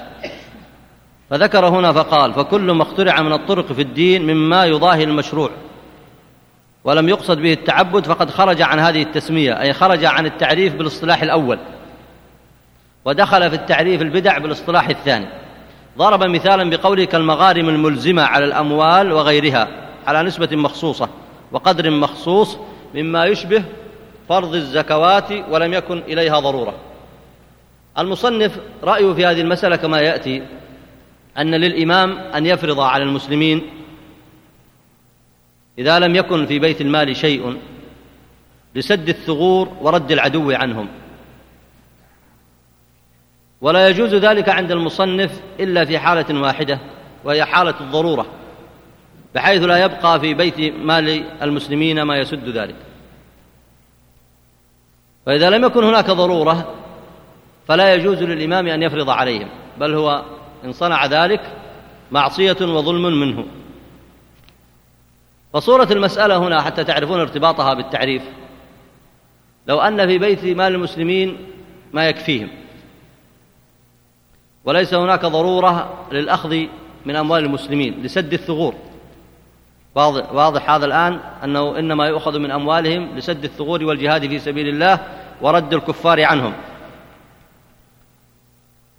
فذكر هنا فقال فكل ما اخترع من الطرق في الدين مما يضاهي المشروع. ولم يقصد به التعبد فقد خرج عن هذه التسمية أي خرج عن التعريف بالاصطلاح الأول. ودخل في التعريف البدع بالاصطلاح الثاني. ضرب مثالا بقوله كالمغارم الملزمة على الأموال وغيرها على نسبة مخصوصة وقدر مخصوص مما يشبه فرض الزكوات ولم يكن إليها ضرورة. المصنف رأيه في هذه المسألة كما يأتي أن للإمام أن يفرض على المسلمين إذا لم يكن في بيت المال شيء لسد الثغور ورد العدو عنهم. ولا يجوز ذلك عند المصنف إلا في حالة واحدة وهي حالة الضرورة بحيث لا يبقى في بيت مال المسلمين ما يسد ذلك. فإذا لم يكن هناك ضرورة فلا يجوز للإمام أن يفرض عليهم بل هو إن صنع ذلك معصية وظلم منه. فصورة المسألة هنا حتى تعرفون ارتباطها بالتعريف لو أن في بيت مال المسلمين ما يكفيهم. وليس هناك ضرورة للأخذ من أموال المسلمين لسد الثغور. واضح, واضح هذا الآن أنه إنما يؤخذ من أموالهم لسد الثغور والجهاد في سبيل الله ورد الكفار عنهم.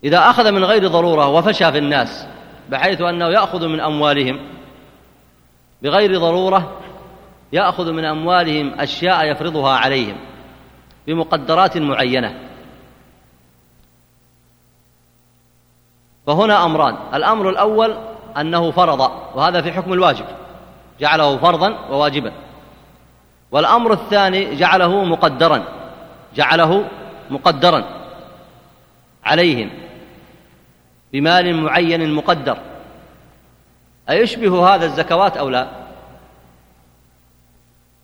إذا أخذ من غير ضرورة وفشى في الناس بحيث أنه يأخذ من أموالهم بغير ضرورة يأخذ من أموالهم أشياء يفرضها عليهم بمقدرات معينة. فهنا أمران. الأمر الأول أنه فرض وهذا في حكم الواجب. جعله فرضا وواجبا. والأمر الثاني جعله مقدرا. جعله مقدرا. عليهم. بمال معين مقدر. أيشبه هذا الزكوات أو لا؟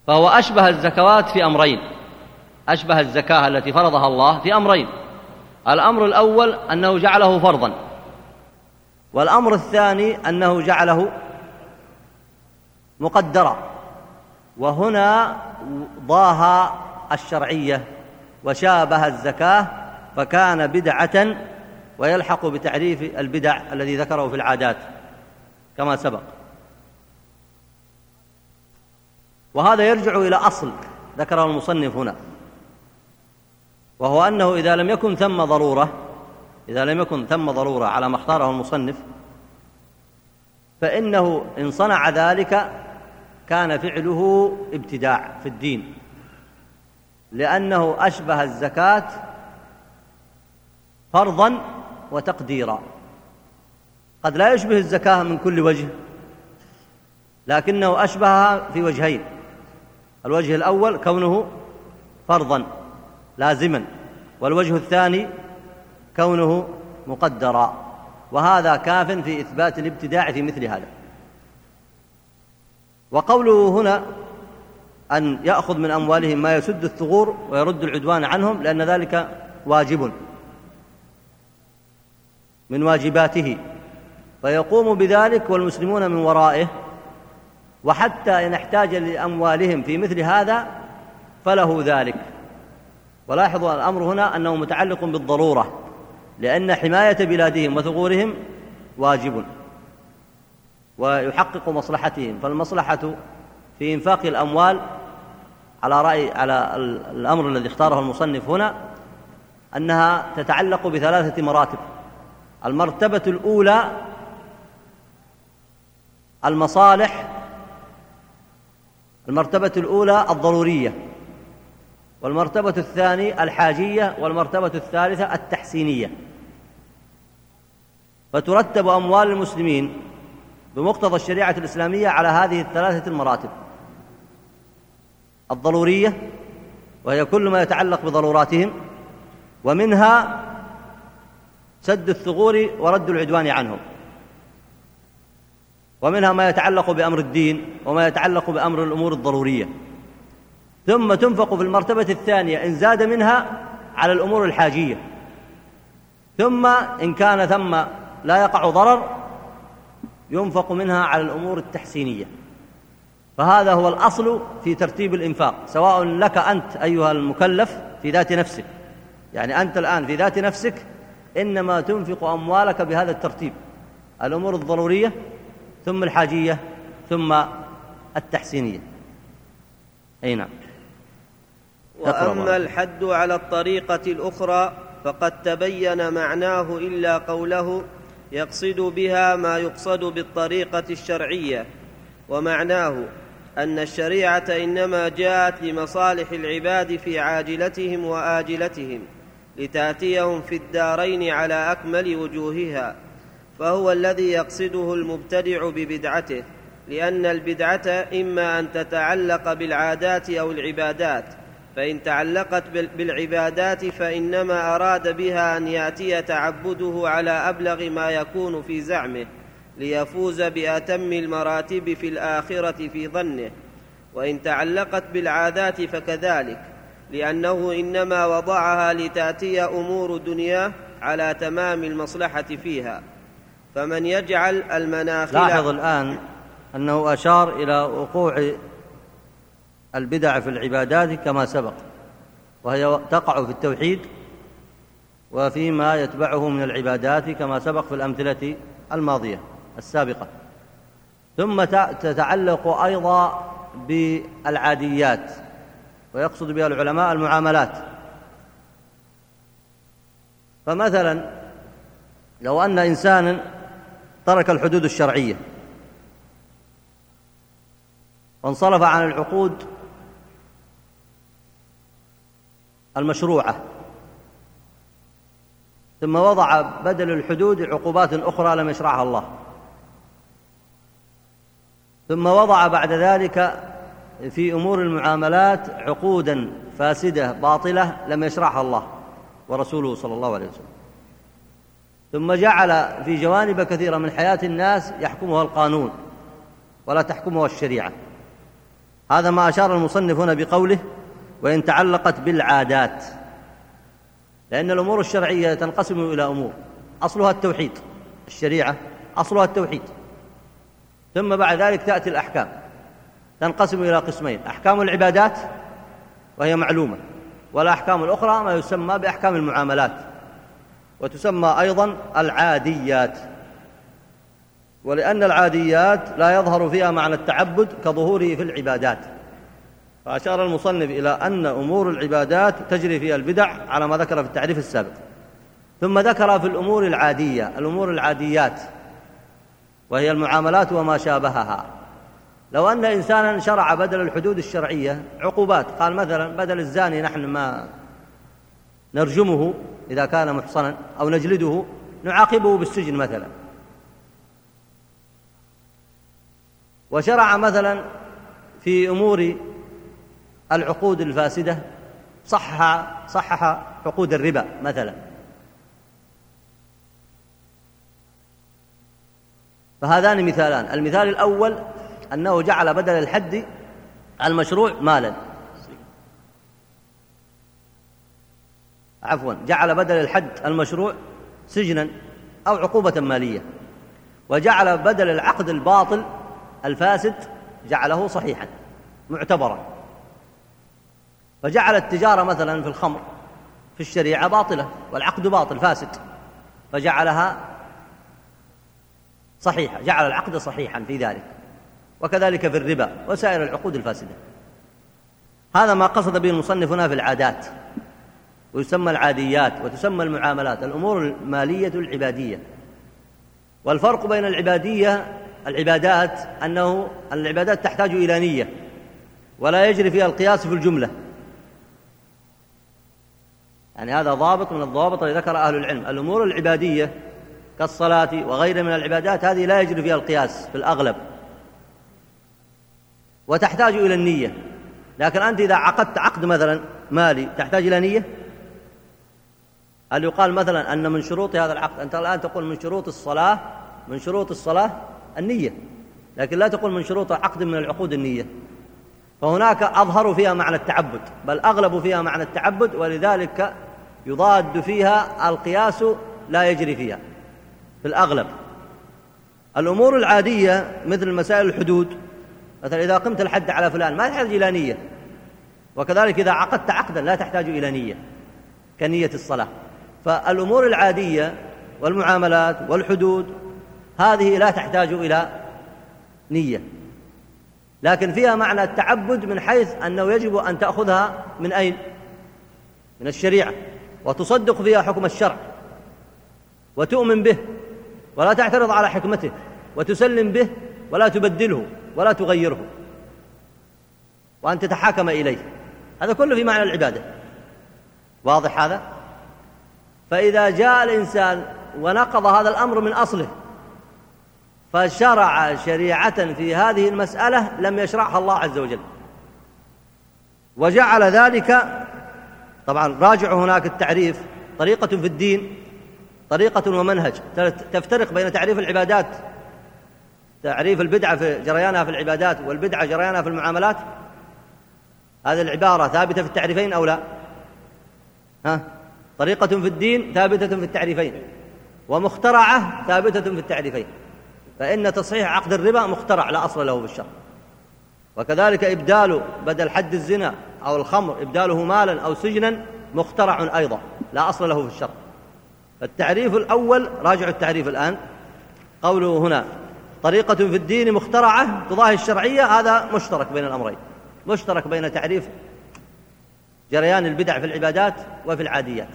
فهو أشبه الزكوات في أمرين. أشبه الزكاة التي فرضها الله في أمرين. الأمر الأول أنه جعله فرضا. والأمر الثاني أنه جعله مقدرا وهنا ضاها الشرعية وشابه الزكاة فكان بدعة ويلحق بتعريف البدع الذي ذكره في العادات كما سبق. وهذا يرجع إلى أصل ذكره المصنف هنا وهو أنه إذا لم يكن ثم ضرورة إذا لم يكن ثم ضرورة على ما اختاره المصنف فإنه إن صنع ذلك كان فعله ابتداع في الدين لأنه أشبه الزكاة فرضا وتقديرا. قد لا يشبه الزكاة من كل وجه لكنه أشبهها في وجهين. الوجه الأول كونه فرضا لازما والوجه الثاني كونه مقدرا وهذا كاف في إثبات الابتداع في مثل هذا. وقوله هنا أن يأخذ من أموالهم ما يسد الثغور ويرد العدوان عنهم لأن ذلك واجب. من واجباته. فيقوم بذلك والمسلمون من ورائه وحتى إن احتاج لأموالهم في مثل هذا فله ذلك. ولاحظوا الأمر هنا أنه متعلق بالضرورة. لأن حماية بلادهم وثغورهم واجب ويحقق مصلحتهم فالمصلحة في إنفاق الأموال على رأي على الأمر الذي اختاره المصنف هنا أنها تتعلق بثلاثة مراتب. المرتبة الأولى المصالح المرتبة الأولى الضرورية. والمرتبة الثانية الحاجية والمرتبة الثالثة التحسينية. فترتب أموال المسلمين بمقتضى الشريعة الإسلامية على هذه الثلاثة المراتب. الضرورية وهي كل ما يتعلق بضروراتهم ومنها سد الثغور ورد العدوان عنهم. ومنها ما يتعلق بأمر الدين وما يتعلق بأمر الأمور الضرورية. ثم تنفق في المرتبة الثانية إن زاد منها على الأمور الحاجية. ثم إن كان ثم لا يقع ضرر ينفق منها على الأمور التحسينية. فهذا هو الأصل في ترتيب الإنفاق سواء لك أنت أيها المكلف في ذات نفسك. يعني أنت الآن في ذات نفسك إنما تنفق أموالك بهذا الترتيب. الأمور الضرورية ثم الحاجية ثم التحسينية. أي نعم. وأما الحد على الطريقة الأخرى فقد تبين معناه إلا قوله يقصد بها ما يقصد بالطريقة الشرعية ومعناه أن الشريعة إنما جاءت لمصالح العباد في عاجلتهم وآجلتهم لتأتيهم في الدارين على أكمل وجوهها فهو الذي يقصده المبتدع ببدعته لأن البدعة إما أن تتعلق بالعادات أو العبادات فإن تعلقت بالعبادات فإنما أراد بها أن يأتي تعبده على أبلغ ما يكون في زعمه ليفوز بأتم المراتب في الآخرة في ظنه. وإن تعلقت بالعادات فكذلك لأنه إنما وضعها لتأتي أمور دنياه على تمام المصلحة فيها. فمن يجعل المناخ لاحظ الآن أنه أشار إلى وقوع البدع في العبادات كما سبق وهي تقع في التوحيد وفيما يتبعه من العبادات كما سبق في الأمثلة الماضية السابقة. ثم تتعلق أيضا بالعاديات ويقصد بها العلماء المعاملات. فمثلا لو أن إنسانا ترك الحدود الشرعية وانصرف عن العقود المشروعة. ثم وضع بدل الحدود عقوبات أخرى لم يشرعها الله. ثم وضع بعد ذلك في أمور المعاملات عقودا فاسدة باطلة لم يشرعها الله ورسوله صلى الله عليه وسلم. ثم جعل في جوانب كثيرة من حياة الناس يحكمها القانون ولا تحكمها الشريعة. هذا ما أشار المصنف هنا بقوله وإن تعلقت بالعادات لأن الأمور الشرعية تنقسم إلى أمور أصلها التوحيد الشريعة أصلها التوحيد. ثم بعد ذلك تأتي الأحكام تنقسم إلى قسمين أحكام العبادات وهي معلومة والأحكام الأخرى ما يسمى بأحكام المعاملات وتسمى أيضا العاديات. ولأن العاديات لا يظهر فيها معنى التعبد كظهوره في العبادات. فأشار المصنف إلى أن أمور العبادات تجري فيها البدع على ما ذكر في التعريف السابق. ثم ذكر في الأمور العادية الأمور العاديات وهي المعاملات وما شابهها. لو أن إنسانا شرع بدل الحدود الشرعية عقوبات قال مثلا بدل الزاني نحن ما نرجمه إذا كان محصنا أو نجلده نعاقبه بالسجن مثلا. وشرع مثلا في أمور العقود الفاسدة صحح صحح عقود الربا مثلا. فهذان مثالان. المثال الأول أنه جعل بدل الحد المشروع مالا. عفوا جعل بدل الحد المشروع سجنا أو عقوبة مالية. وجعل بدل العقد الباطل الفاسد جعله صحيحا معتبرا. فجعل التجارة مثلا في الخمر في الشريعة باطلة والعقد باطل فاسد. فجعلها صحيحة جعل العقد صحيحا في ذلك. وكذلك في الربا وسائر العقود الفاسدة. هذا ما قصد به المصنف هنا في العادات. ويسمى العاديات وتسمى المعاملات الأمور المالية العبادية. والفرق بين العبادية العبادات أنه العبادات تحتاج إلى نية. ولا يجري فيها القياس في الجملة. يعني هذا ضابط من الضوابط الذي ذكر أهل العلم. الأمور العبادية كالصلاة وغيرها من العبادات هذه لا يجري فيها القياس في الأغلب. وتحتاج إلى النية. لكن أنت إذا عقدت عقد مثلا مالي تحتاج إلى نية؟ هل يقال مثلا أن من شروط هذا العقد أنت الآن تقول من شروط الصلاة من شروط الصلاة النية. لكن لا تقول من شروط عقد من العقود النية. فهناك أظهر فيها معنى التعبد بل أغلب فيها معنى التعبد ولذلك يضاد فيها القياس لا يجري فيها في الأغلب. الأمور العادية مثل مسائل الحدود مثلا إذا قمت الحد على فلان ما تحتاج إلى نية وكذلك إذا عقدت عقدا لا تحتاج إلى نية كنية الصلاة. فالأمور العادية والمعاملات والحدود هذه لا تحتاج إلى نية. لكن فيها معنى التعبد من حيث أنه يجب أن تأخذها من أين؟ من الشريعة. وتصدق فيها حكم الشرع وتؤمن به ولا تعترض على حكمته وتسلم به ولا تبدله ولا تغيره وأن تتحاكم إليه. هذا كله في معنى العبادة. واضح هذا؟ فإذا جاء الإنسان ونقض هذا الأمر من أصله فشرع شريعة في هذه المسألة لم يشرعها الله عز وجل. وجعل ذلك طبعا راجع هناك التعريف. طريقة في الدين طريقة ومنهج. تفترق بين تعريف العبادات تعريف البدعة في جريانها في العبادات والبدعة جريانها في المعاملات. هذه العبارة ثابتة في التعريفين أو لا؟ ها؟ طريقة في الدين ثابتة في التعريفين ومخترعة ثابتة في التعريفين. فإن تصحيح عقد الربا مخترع لا أصل له بالشرع وكذلك إبدال بدل حد الزنا أو الخمر إبداله مالا أو سجنا مخترع أيضا لا أصل له في الشرع. التعريف الأول راجع التعريف الآن. قوله هنا طريقة في الدين مخترعة تضاهي الشرعية هذا مشترك بين الأمرين. مشترك بين تعريف جريان البدع في العبادات وفي العاديات.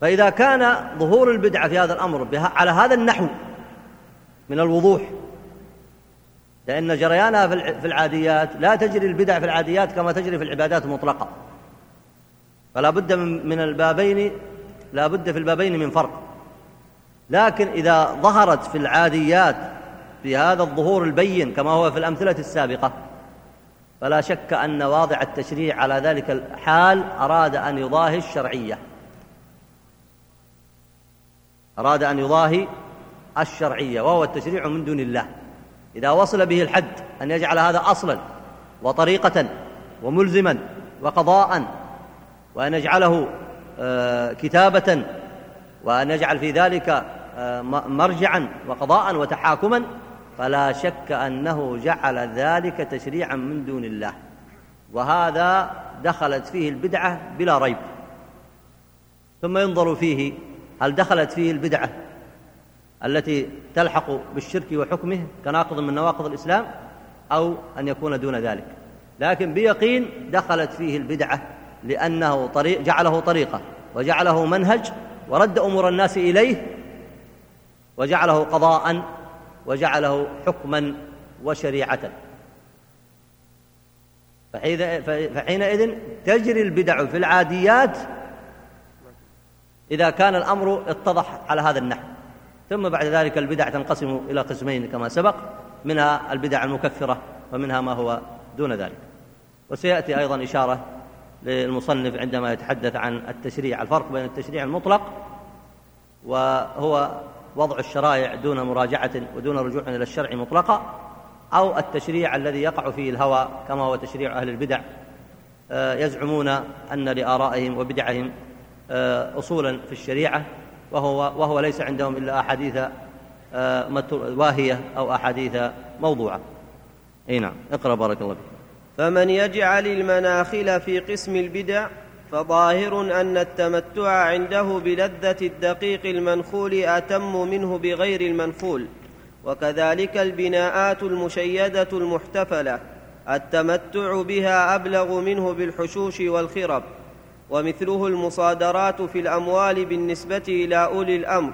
فإذا كان ظهور البدعة في هذا الأمر على هذا النحو من الوضوح لأن جريانها في العاديات لا تجري البدع في العاديات كما تجري في العبادات المطلقة فلا بد من البابين لا بد في البابين من فرق. لكن إذا ظهرت في العاديات في هذا الظهور البين كما هو في الأمثلة السابقة فلا شك أن واضع التشريع على ذلك الحال أراد أن يضاهي الشرعية. أراد أن يضاهي الشرعية وهو التشريع من دون الله. إذا وصل به الحد أن يجعل هذا أصلا وطريقة وملزما وقضاء وأن يجعله آه، كتابة وأن يجعل في ذلك آه، مرجعا وقضاء وتحاكما فلا شك أنه جعل ذلك تشريعا من دون الله. وهذا دخلت فيه البدعة بلا ريب. ثم ينظر فيه هل دخلت فيه البدعة؟ التي تلحق بالشرك وحكمه كناقض من نواقض الإسلام أو أن يكون دون ذلك. لكن بيقين دخلت فيه البدعة لأنه طريق جعله طريقة وجعله منهج ورد أمور الناس إليه وجعله قضاء وجعله حكما وشريعة. فحينئذ تجري البدع في العاديات إذا كان الأمر اتضح على هذا النحو. ثم بعد ذلك البدع تنقسم إلى قسمين كما سبق منها البدع المكفرة ومنها ما هو دون ذلك. وسيأتي أيضا إشارة للمصنف عندما يتحدث عن التشريع الفرق بين التشريع المطلق وهو وضع الشرائع دون مراجعة ودون رجوع إلى الشرع مطلقا أو التشريع الذي يقع فيه الهوى كما هو تشريع أهل البدع. آه، يزعمون أن لآرائهم وبدعهم آه، أصولا في الشريعة وهو, وهو ليس عندهم إلا أحاديث آه، واهية أو أحاديث موضوعة. أي نعم. اقرأ بارك الله فيك. فمن يجعل المناخل في قسم البدع فظاهر أن التمتع عنده بلذة الدقيق المنخول أتم منه بغير المنخول. وكذلك البناءات المشيدة المحتفلة التمتع بها أبلغ منه بالحشوش والخرب. ومثله المصادرات في الأموال بالنسبة إلى أولي الأمر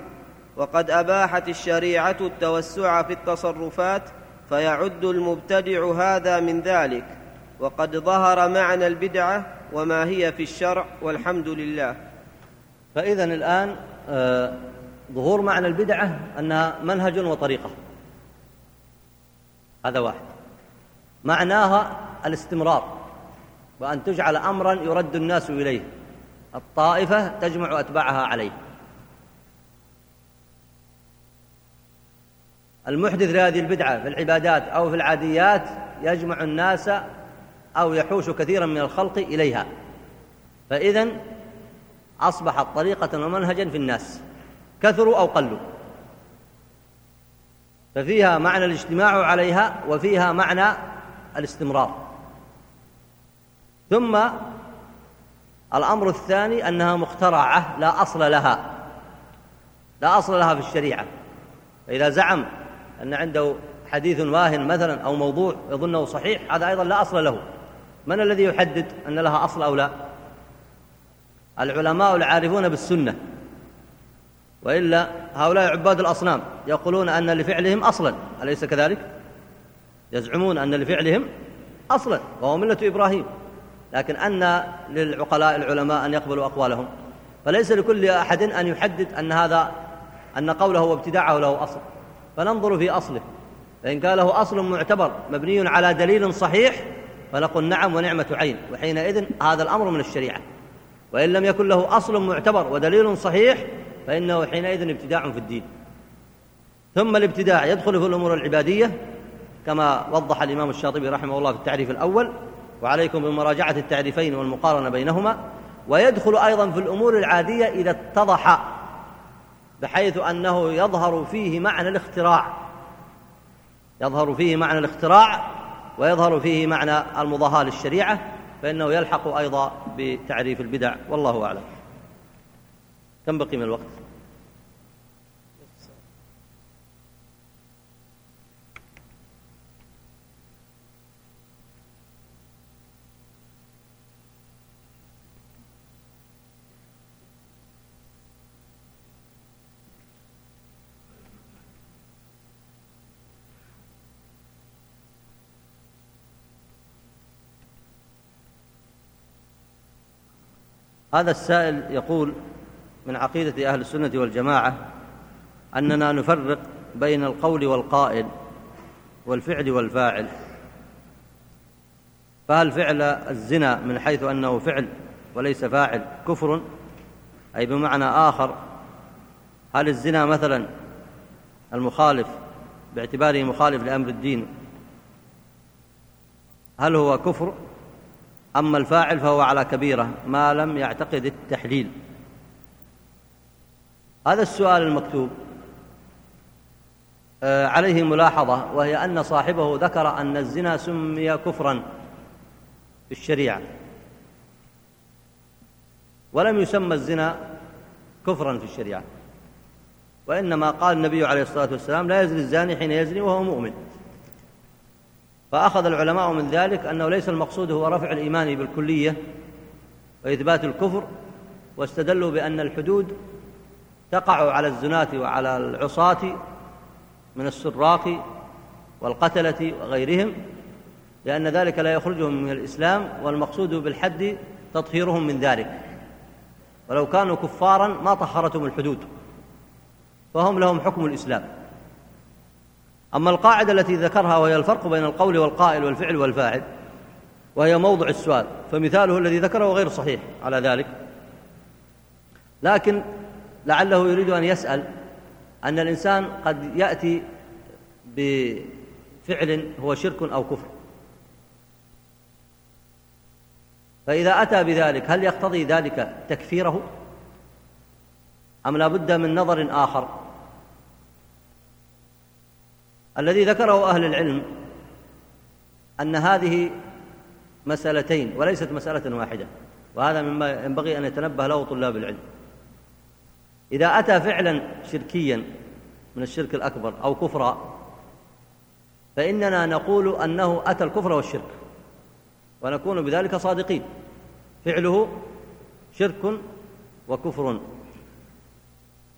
وقد أباحت الشريعة التوسع في التصرفات فيعد المبتدع هذا من ذلك وقد ظهر معنى البدعة وما هي في الشرع والحمد لله. فاذا الآن آه، ظهور معنى البدعة أنها منهج وطريقة. هذا واحد. معناها الاستمرار. وأن تجعل امرا يرد الناس إليه. الطائفة تجمع أتباعها عليه. المحدث لهذه البدعة في العبادات أو في العاديات يجمع الناس أو يحوش كثيرا من الخلق إليها. فإذا أصبحت طريقة ومنهجا في الناس. كثروا أو قلوا. ففيها معنى الاجتماع عليها وفيها معنى الاستمرار. ثم الأمر الثاني أنها مخترعة لا أصل لها. لا أصل لها في الشريعة. فإذا زعم أن عنده حديث واهن مثلا أو موضوع يظنه صحيح هذا أيضا لا أصل له. من الذي يحدد أن لها أصل أو لا؟ العلماء العارفون بالسنة. وإلا هؤلاء عباد الأصنام يقولون أن لفعلهم أصلا. أليس كذلك؟ يزعمون أن لفعلهم أصلا وهو ملة إبراهيم. لكن أن للعقلاء العلماء أن يقبلوا أقوالهم. فليس لكل أحد أن يحدد أن هذا أن قوله وابتداعه له أصل. فننظر في أصله. فإن كان له أصل معتبر مبني على دليل صحيح فنقول نعم ونعمة عين. وحينئذ هذا الأمر من الشريعة. وإن لم يكن له أصل معتبر ودليل صحيح فإنه حينئذ ابتداع في الدين. ثم الابتداع يدخل في الأمور العبادية كما وضح الإمام الشاطبي رحمه الله في التعريف الأول. وعليكم بمراجعة التعريفين والمقارنة بينهما ويدخل أيضا في الأمور العادية إذا اتضح بحيث أنه يظهر فيه معنى الاختراع. يظهر فيه معنى الاختراع ويظهر فيه معنى المضاهاة للشريعة فإنه يلحق أيضا بتعريف البدع. والله أعلم. كم بقي من الوقت؟ هذا السائل يقول من عقيدة أهل السنة والجماعة أننا نفرق بين القول والقائل والفعل والفاعل. فهل فعل الزنا من حيث أنه فعل وليس فاعل كفر؟ أي بمعنى آخر هل الزنا مثلا المخالف باعتباره مخالف لأمر الدين هل هو كفر؟ أما الفاعل فهو على كبيرة ما لم يعتقد التحليل. هذا السؤال المكتوب. آه، عليه ملاحظة وهي أن صاحبه ذكر أن الزنا سمي كفرا في الشريعة. ولم يسمى الزنا كفرا في الشريعة. وإنما قال النبي عليه الصلاة والسلام لا يزني الزاني حين يزني وهو مؤمن. فأخذ العلماء من ذلك أنه ليس المقصود هو رفع الإيمان بالكلية وإثبات الكفر واستدلوا بأن الحدود تقع على الزناة وعلى العصاة من السراق والقتلة وغيرهم لأن ذلك لا يخرجهم من الإسلام والمقصود بالحد تطهيرهم من ذلك. ولو كانوا كفارا ما طهرتهم الحدود فهم لهم حكم الإسلام. أما القاعدة التي ذكرها وهي الفرق بين القول والقائل والفعل والفاعل وهي موضع السؤال فمثاله الذي ذكره غير صحيح على ذلك. لكن لعله يريد أن يسأل أن الإنسان قد يأتي بفعل هو شرك أو كفر. فإذا أتى بذلك هل يقتضي ذلك تكفيره؟ أم لا بد من نظر آخر؟ الذي ذكره أهل العلم أن هذه مسألتين وليست مسألة واحدة وهذا مما ينبغي أن يتنبه له طلاب العلم. إذا أتى فعلا شركيا من الشرك الأكبر أو كفرا فإننا نقول أنه أتى الكفر والشرك ونكون بذلك صادقين. فعله شرك وكفر.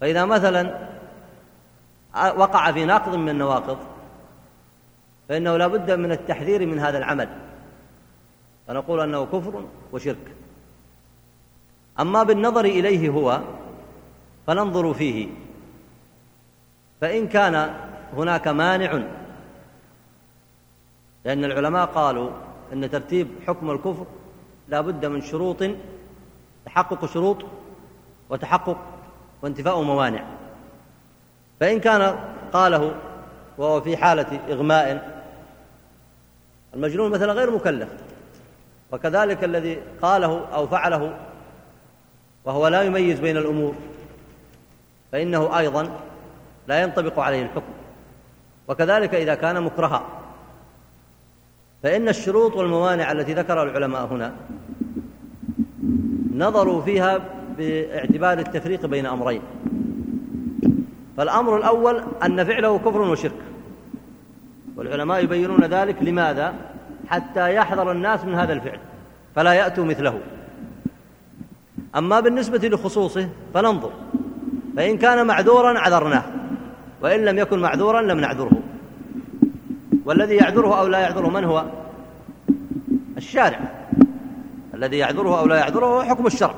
فإذا مثلا وقع في ناقض من النواقض فإنه لا بد من التحذير من هذا العمل. فنقول أنه كفر وشرك. أما بالنظر إليه هو فننظر فيه. فإن كان هناك مانع لأن العلماء قالوا أن ترتيب حكم الكفر لا بد من شروط تحقق شروط وتحقق وانتفاء موانع. فإن كان قاله وهو في حالة إغماء المجنون مثلا غير مكلف وكذلك الذي قاله أو فعله وهو لا يميز بين الأمور فإنه أيضا لا ينطبق عليه الحكم. وكذلك إذا كان مكرها فإن الشروط والموانع التي ذكرها العلماء هنا نظروا فيها باعتبار التفريق بين أمرين. فالأمر الأول أن فعله كفر وشرك. والعلماء يبينون ذلك لماذا؟ حتى يحذر الناس من هذا الفعل فلا يأتوا مثله. أما بالنسبة لخصوصه فننظر. فإن كان معذورا عذرناه وإن لم يكن معذورا لم نعذره. والذي يعذره أو لا يعذره من هو؟ الشارع. الذي يعذره أو لا يعذره هو حكم الشرع.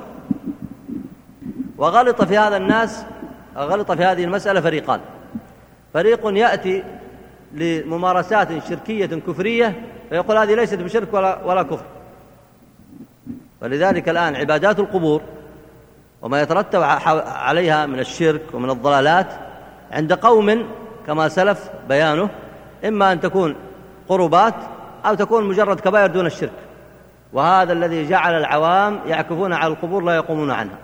وغلط في هذا الناس غلط في هذه المسألة فريقان. فريق يأتي لممارسات شركية كفرية فيقول هذه ليست بشرك ولا, ولا كفر. ولذلك الآن عبادات القبور وما يترتب عليها من الشرك ومن الضلالات عند قوم كما سلف بيانه إما أن تكون قربات أو تكون مجرد كبائر دون الشرك. وهذا الذي جعل العوام يعكفون على القبور لا يقومون عنها.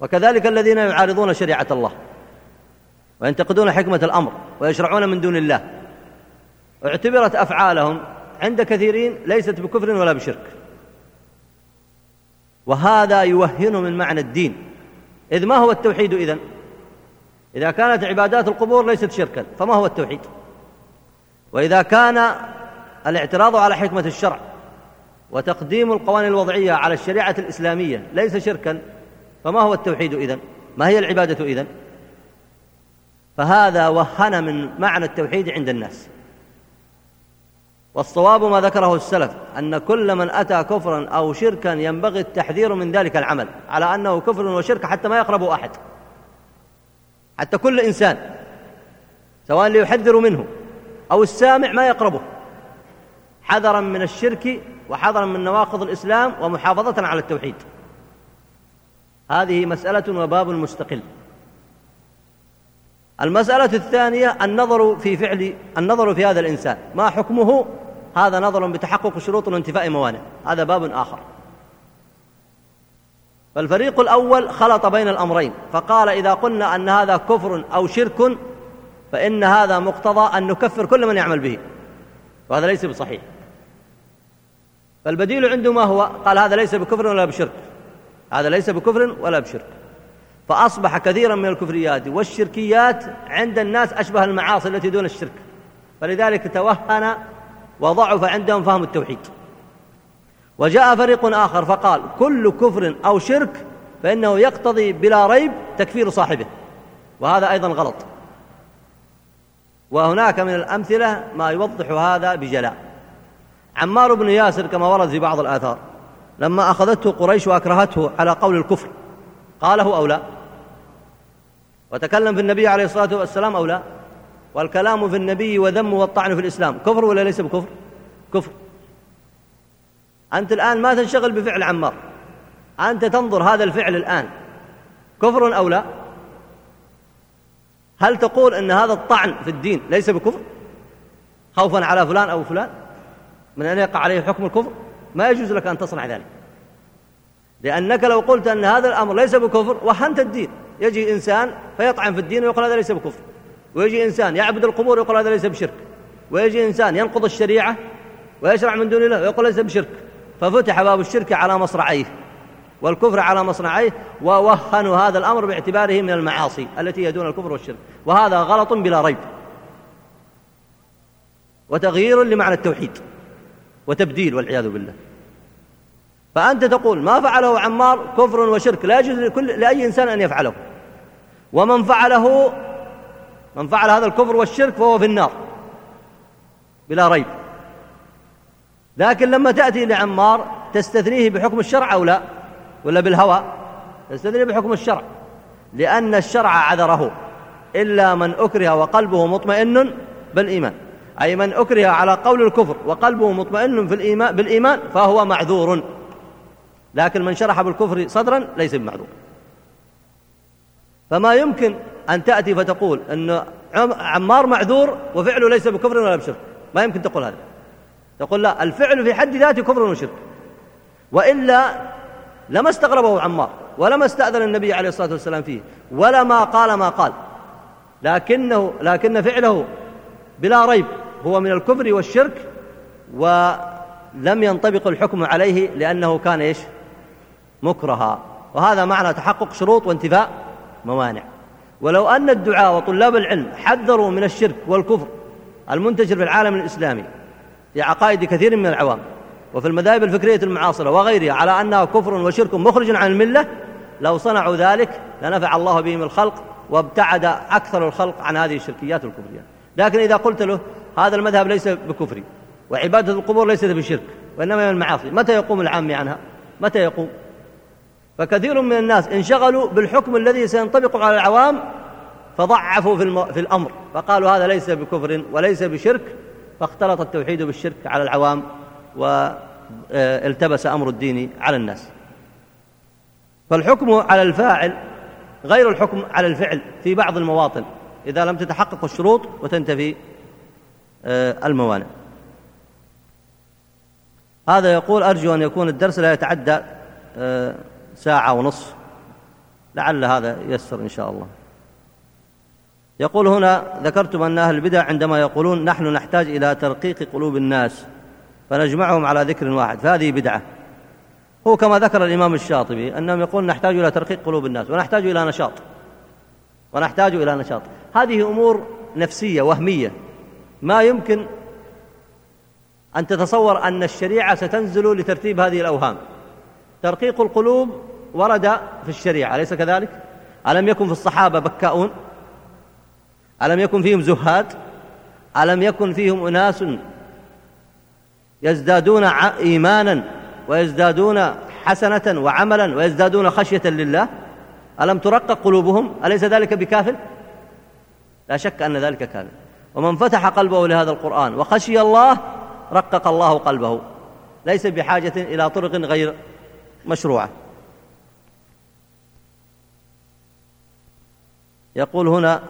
وكذلك الذين يعارضون شريعة الله وينتقدون حكمة الأمر ويشرعون من دون الله. اعتبرت أفعالهم عند كثيرين ليست بكفر ولا بشرك. وهذا يوهن من معنى الدين. إذ ما هو التوحيد إذن؟ إذا كانت عبادات القبور ليست شركا فما هو التوحيد؟ وإذا كان الاعتراض على حكمة الشرع وتقديم القوانين الوضعية على الشريعة الإسلامية ليس شركا فما هو التوحيد إذن؟ ما هي العبادة إذن؟ فهذا وهن من معنى التوحيد عند الناس. والصواب ما ذكره السلف أن كل من أتى كفرا أو شركا ينبغي التحذير من ذلك العمل على أنه كفر وشرك حتى ما يقرب أحد. حتى كل إنسان سواء ليحذر منه أو السامع ما يقربه. حذرا من الشرك وحذرا من نواقض الإسلام ومحافظة على التوحيد. هذه مسألة وباب مستقل. المسألة الثانية النظر في فعل النظر في هذا الإنسان. ما حكمه؟ هذا نظر بتحقق شروط وانتفاء موانع. هذا باب آخر. فالفريق الأول خلط بين الأمرين. فقال إذا قلنا أن هذا كفر أو شرك فإن هذا مقتضى أن نكفر كل من يعمل به. وهذا ليس بصحيح. فالبديل عنده ما هو؟ قال هذا ليس بكفر ولا بشرك. هذا ليس بكفر ولا بشرك. فأصبح كثيرا من الكفريات والشركيات عند الناس أشبه المعاصي التي دون الشرك. فلذلك توهن وضعف عندهم فهم التوحيد. وجاء فريق آخر فقال كل كفر أو شرك فإنه يقتضي بلا ريب تكفير صاحبه. وهذا أيضا غلط. وهناك من الأمثلة ما يوضح هذا بجلاء. عمار بن ياسر كما ورد في بعض الآثار. لما أخذته قريش وأكرهته على قول الكفر قاله أو لا؟ وتكلم في النبي عليه الصلاة والسلام أو لا؟ والكلام في النبي وذم والطعن في الإسلام كفر ولا ليس بكفر؟ كفر. أنت الآن ما تنشغل بفعل عمار. أنت تنظر هذا الفعل الآن. كفر أو لا؟ هل تقول أن هذا الطعن في الدين ليس بكفر؟ خوفا على فلان أو فلان؟ من أن يقع عليه حكم الكفر؟ ما يجوز لك أن تصنع ذلك. لأنك لو قلت أن هذا الأمر ليس بكفر وهنت الدين. يجي إنسان فيطعن في الدين ويقول هذا ليس بكفر. ويجي إنسان يعبد القبور ويقول هذا ليس بشرك. ويجي إنسان ينقض الشريعة ويشرع من دون الله ويقول ليس بشرك. ففتح باب الشرك على مصرعيه والكفر على مصنعيه ووهنوا هذا الأمر باعتباره من المعاصي التي هي دون الكفر والشرك. وهذا غلط بلا ريب. وتغيير لمعنى التوحيد. وتبديل والعياذ بالله. فأنت تقول ما فعله عمار كفر وشرك لا يجوز لكل لأي إنسان أن يفعله. ومن فعله من فعل هذا الكفر والشرك فهو في النار. بلا ريب. لكن لما تأتي لعمار تستثنيه بحكم الشرع أو لا؟ ولا بالهوى؟ تستثنيه بحكم الشرع. لأن الشرع عذره. إلا من أكره وقلبه مطمئن بالإيمان. أي من أكره على قول الكفر وقلبه مطمئن في الإيمان بالإيمان فهو معذور. لكن من شرح بالكفر صدرا ليس بمعذور. فما يمكن أن تأتي فتقول أن عمار معذور وفعله ليس بكفر ولا بشرك. ما يمكن تقول هذا. تقول لا الفعل في حد ذاته كفر وشرك. وإلا لما استغربه عمار ولما استأذن النبي عليه الصلاة والسلام فيه ولا ما قال ما قال. لكنه لكن فعله بلا ريب. هو من الكفر والشرك ولم ينطبق الحكم عليه لأنه كان إيش؟ مكرها. وهذا معنى تحقق شروط وانتفاء موانع. ولو أن الدعاء وطلاب العلم حذروا من الشرك والكفر المنتشر في العالم الإسلامي في عقائد كثير من العوام وفي المذاهب الفكرية المعاصرة وغيرها على أنها كفر وشرك مخرج عن الملة لو صنعوا ذلك لنفع الله بهم الخلق وابتعد أكثر الخلق عن هذه الشركيات والكفريات لكن إذا قلت له هذا المذهب ليس بكفري وعبادة القبور ليست بشرك وإنما من المعاصي. متى يقوم العامي عنها؟ متى يقوم؟ فكثير من الناس انشغلوا بالحكم الذي سينطبق على العوام فضعفوا في, الم... في الأمر فقالوا هذا ليس بكفر وليس بشرك فاختلط التوحيد بالشرك على العوام والتبس أمر الدين على الناس. فالحكم على الفاعل غير الحكم على الفعل في بعض المواطن إذا لم تتحقق الشروط وتنتفي آه، الموانع. هذا يقول أرجو أن يكون الدرس لا يتعدى آه، ساعة ونصف. لعل هذا يسر إن شاء الله. يقول هنا ذكرتم أن أهل البدع عندما يقولون نحن نحتاج إلى ترقيق قلوب الناس فنجمعهم على ذكر واحد فهذه بدعة. هو كما ذكر الإمام الشاطبي أنهم يقولون نحتاج إلى ترقيق قلوب الناس ونحتاج إلى نشاط ونحتاج إلى نشاط. هذه أمور نفسية وهمية. ما يمكن أن تتصور أن الشريعة ستنزل لترتيب هذه الأوهام ترقيق القلوب ورد في الشريعة أليس كذلك؟ ألم يكن في الصحابة بكاؤون؟ ألم يكن فيهم زهاد؟ ألم يكن فيهم أناس يزدادون إيمانا ويزدادون حسنة وعملا ويزدادون خشية لله ألم ترقق قلوبهم أليس ذلك بكافل لا شك أن ذلك كافل ومن فتح قلبه لهذا القرآن وخشي الله رقق الله قلبه. ليس بحاجة إلى طرق غير مشروعة. يقول هنا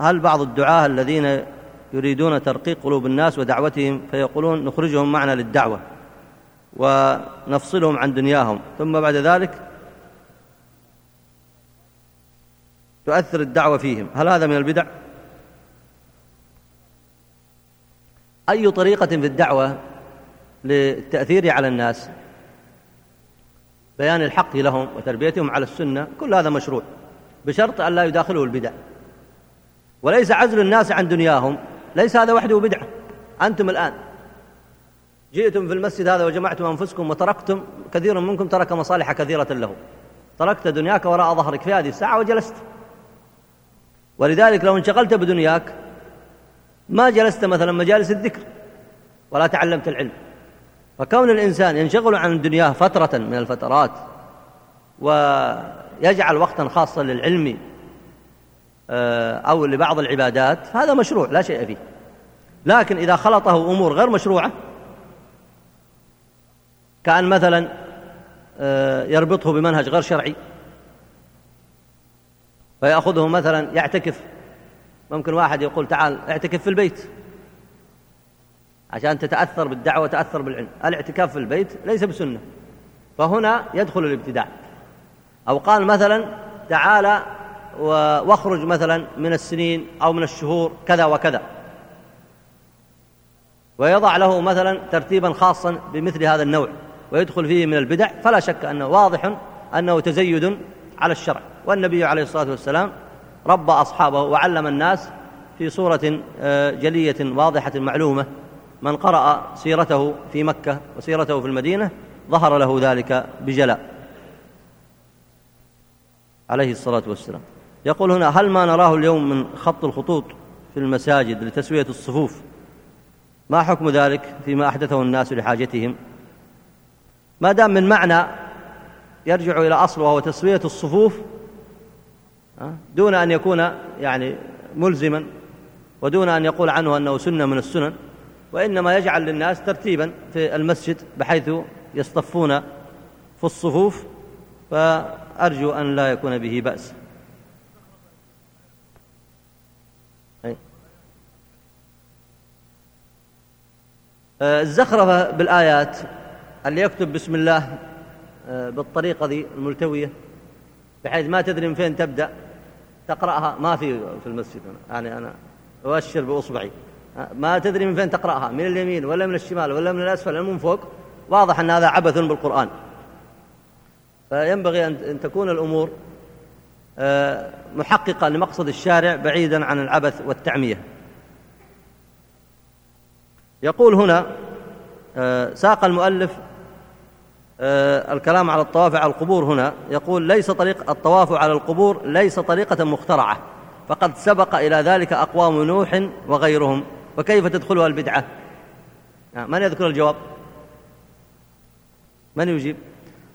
هل بعض الدعاة الذين يريدون ترقيق قلوب الناس ودعوتهم فيقولون نخرجهم معنا للدعوة ونفصلهم عن دنياهم. ثم بعد ذلك تؤثر الدعوة فيهم. هل هذا من البدع؟ أي طريقة في الدعوة للتأثير على الناس؟ بيان الحق لهم وتربيتهم على السنة كل هذا مشروع بشرط أن لا يداخله البدع. وليس عزل الناس عن دنياهم ليس هذا وحده بدعة أنتم الآن جئتم في المسجد هذا وجمعتم أنفسكم وتركتم كثير منكم ترك مصالح كثيرة له. تركت دنياك وراء ظهرك في هذه الساعة وجلست. ولذلك لو انشغلت بدنياك ما جلست مثلا مجالس الذكر ولا تعلمت العلم. فكون الإنسان ينشغل عن دنياه فترة من الفترات ويجعل وقتا خاصا للعلم آه، أو لبعض العبادات هذا مشروع لا شيء فيه. لكن إذا خلطه أمور غير مشروعة كأن مثلا آه، يربطه بمنهج غير شرعي فيأخذه مثلا يعتكف ممكن واحد يقول تعال اعتكف في البيت. عشان تتأثر بالدعوة وتأثر بالعلم. الاعتكاف في البيت ليس بسنة. فهنا يدخل الابتداع. أو قال مثلا تعال واخرج مثلا من السنين أو من الشهور كذا وكذا. ويضع له مثلا ترتيبا خاصا بمثل هذا النوع. ويدخل فيه من البدع. فلا شك أنه واضح أنه تزيد على الشرع. والنبي عليه الصلاة والسلام ربى أصحابه وعلم الناس في صورة آه، جلية واضحة معلومة. من قرأ سيرته في مكة وسيرته في المدينة ظهر له ذلك بجلاء. عليه الصلاة والسلام. يقول هنا هل ما نراه اليوم من خط الخطوط في المساجد لتسوية الصفوف؟ ما حكم ذلك فيما أحدثه الناس لحاجتهم؟ ما دام من معنى يرجع إلى أصل وهو تسوية الصفوف دون أن يكون يعني ملزما ودون أن يقول عنه أنه سنة من السنن وإنما يجعل للناس ترتيبا في المسجد بحيث يصطفون في الصفوف فأرجو أن لا يكون به بأس. آه، الزخرفة بالآيات اللي يكتب بسم الله آه، بالطريقة ذي الملتوية؟ بحيث ما تدري من فين تبدأ. تقرأها؟ ما في في المسجد يعني أنا أؤشر بأصبعي. آه، ما تدري من فين تقرأها؟ من اليمين ولا من الشمال ولا من الأسفل؟ ولا من فوق. واضح أن هذا عبث بالقرآن. فينبغي أن تكون الأمور محققة لمقصد الشارع بعيدا عن العبث والتعمية. يقول هنا آه، ساق المؤلف آه، الكلام على الطواف على القبور هنا يقول ليس طريق الطواف على القبور ليس طريقة مخترعة فقد سبق إلى ذلك أقوام نوح وغيرهم وكيف تدخلها البدعة؟ آه، من يذكر الجواب؟ من يجيب؟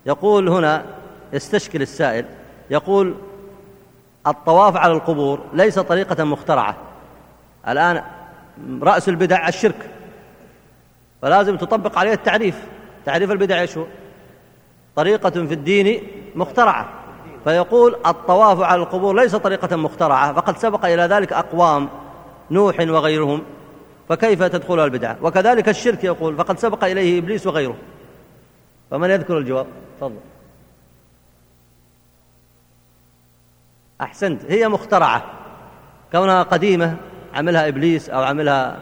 يقول هنا يستشكل السائل يقول الطواف على القبور ليس طريقة مخترعة. الآن رأس البدع الشرك فلازم تطبق عليه التعريف. تعريف البدع إيش هو؟ طريقة في الدين مخترعة. فيقول الطواف على القبور ليس طريقة مخترعة فقد سبق إلى ذلك أقوام نوح وغيرهم فكيف تدخلها البدعة وكذلك الشرك يقول فقد سبق إليه إبليس وغيره. فمن يذكر الجواب؟ تفضل. أحسنت هي مخترعة. كونها قديمة عملها إبليس أو عملها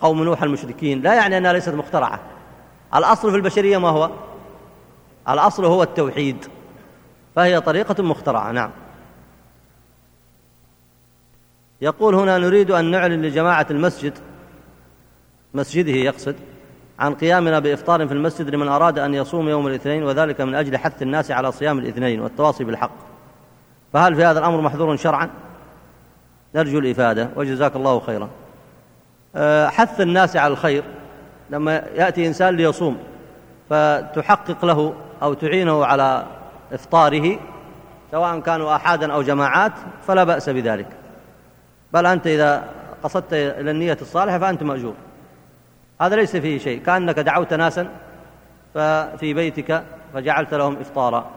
قوم نوح المشركين لا يعني أنها ليست مخترعة. الأصل في البشرية ما هو؟ الأصل هو التوحيد فهي طريقة مخترعة نعم. يقول هنا نريد أن نعلن لجماعة المسجد مسجده يقصد عن قيامنا بإفطار في المسجد لمن أراد أن يصوم يوم الاثنين وذلك من أجل حث الناس على صيام الاثنين والتواصي بالحق. فهل في هذا الأمر محظور شرعا؟ نرجو الإفادة وجزاك الله خيرا. آه، حث الناس على الخير لما يأتي إنسان ليصوم فتحقق له أو تعينه على إفطاره سواء كانوا أحادا أو جماعات فلا بأس بذلك. بل أنت إذا قصدت إلى النية الصالحة فأنت مأجور. هذا ليس فيه شيء. كأنك دعوت ناسا ففي بيتك فجعلت لهم إفطارا.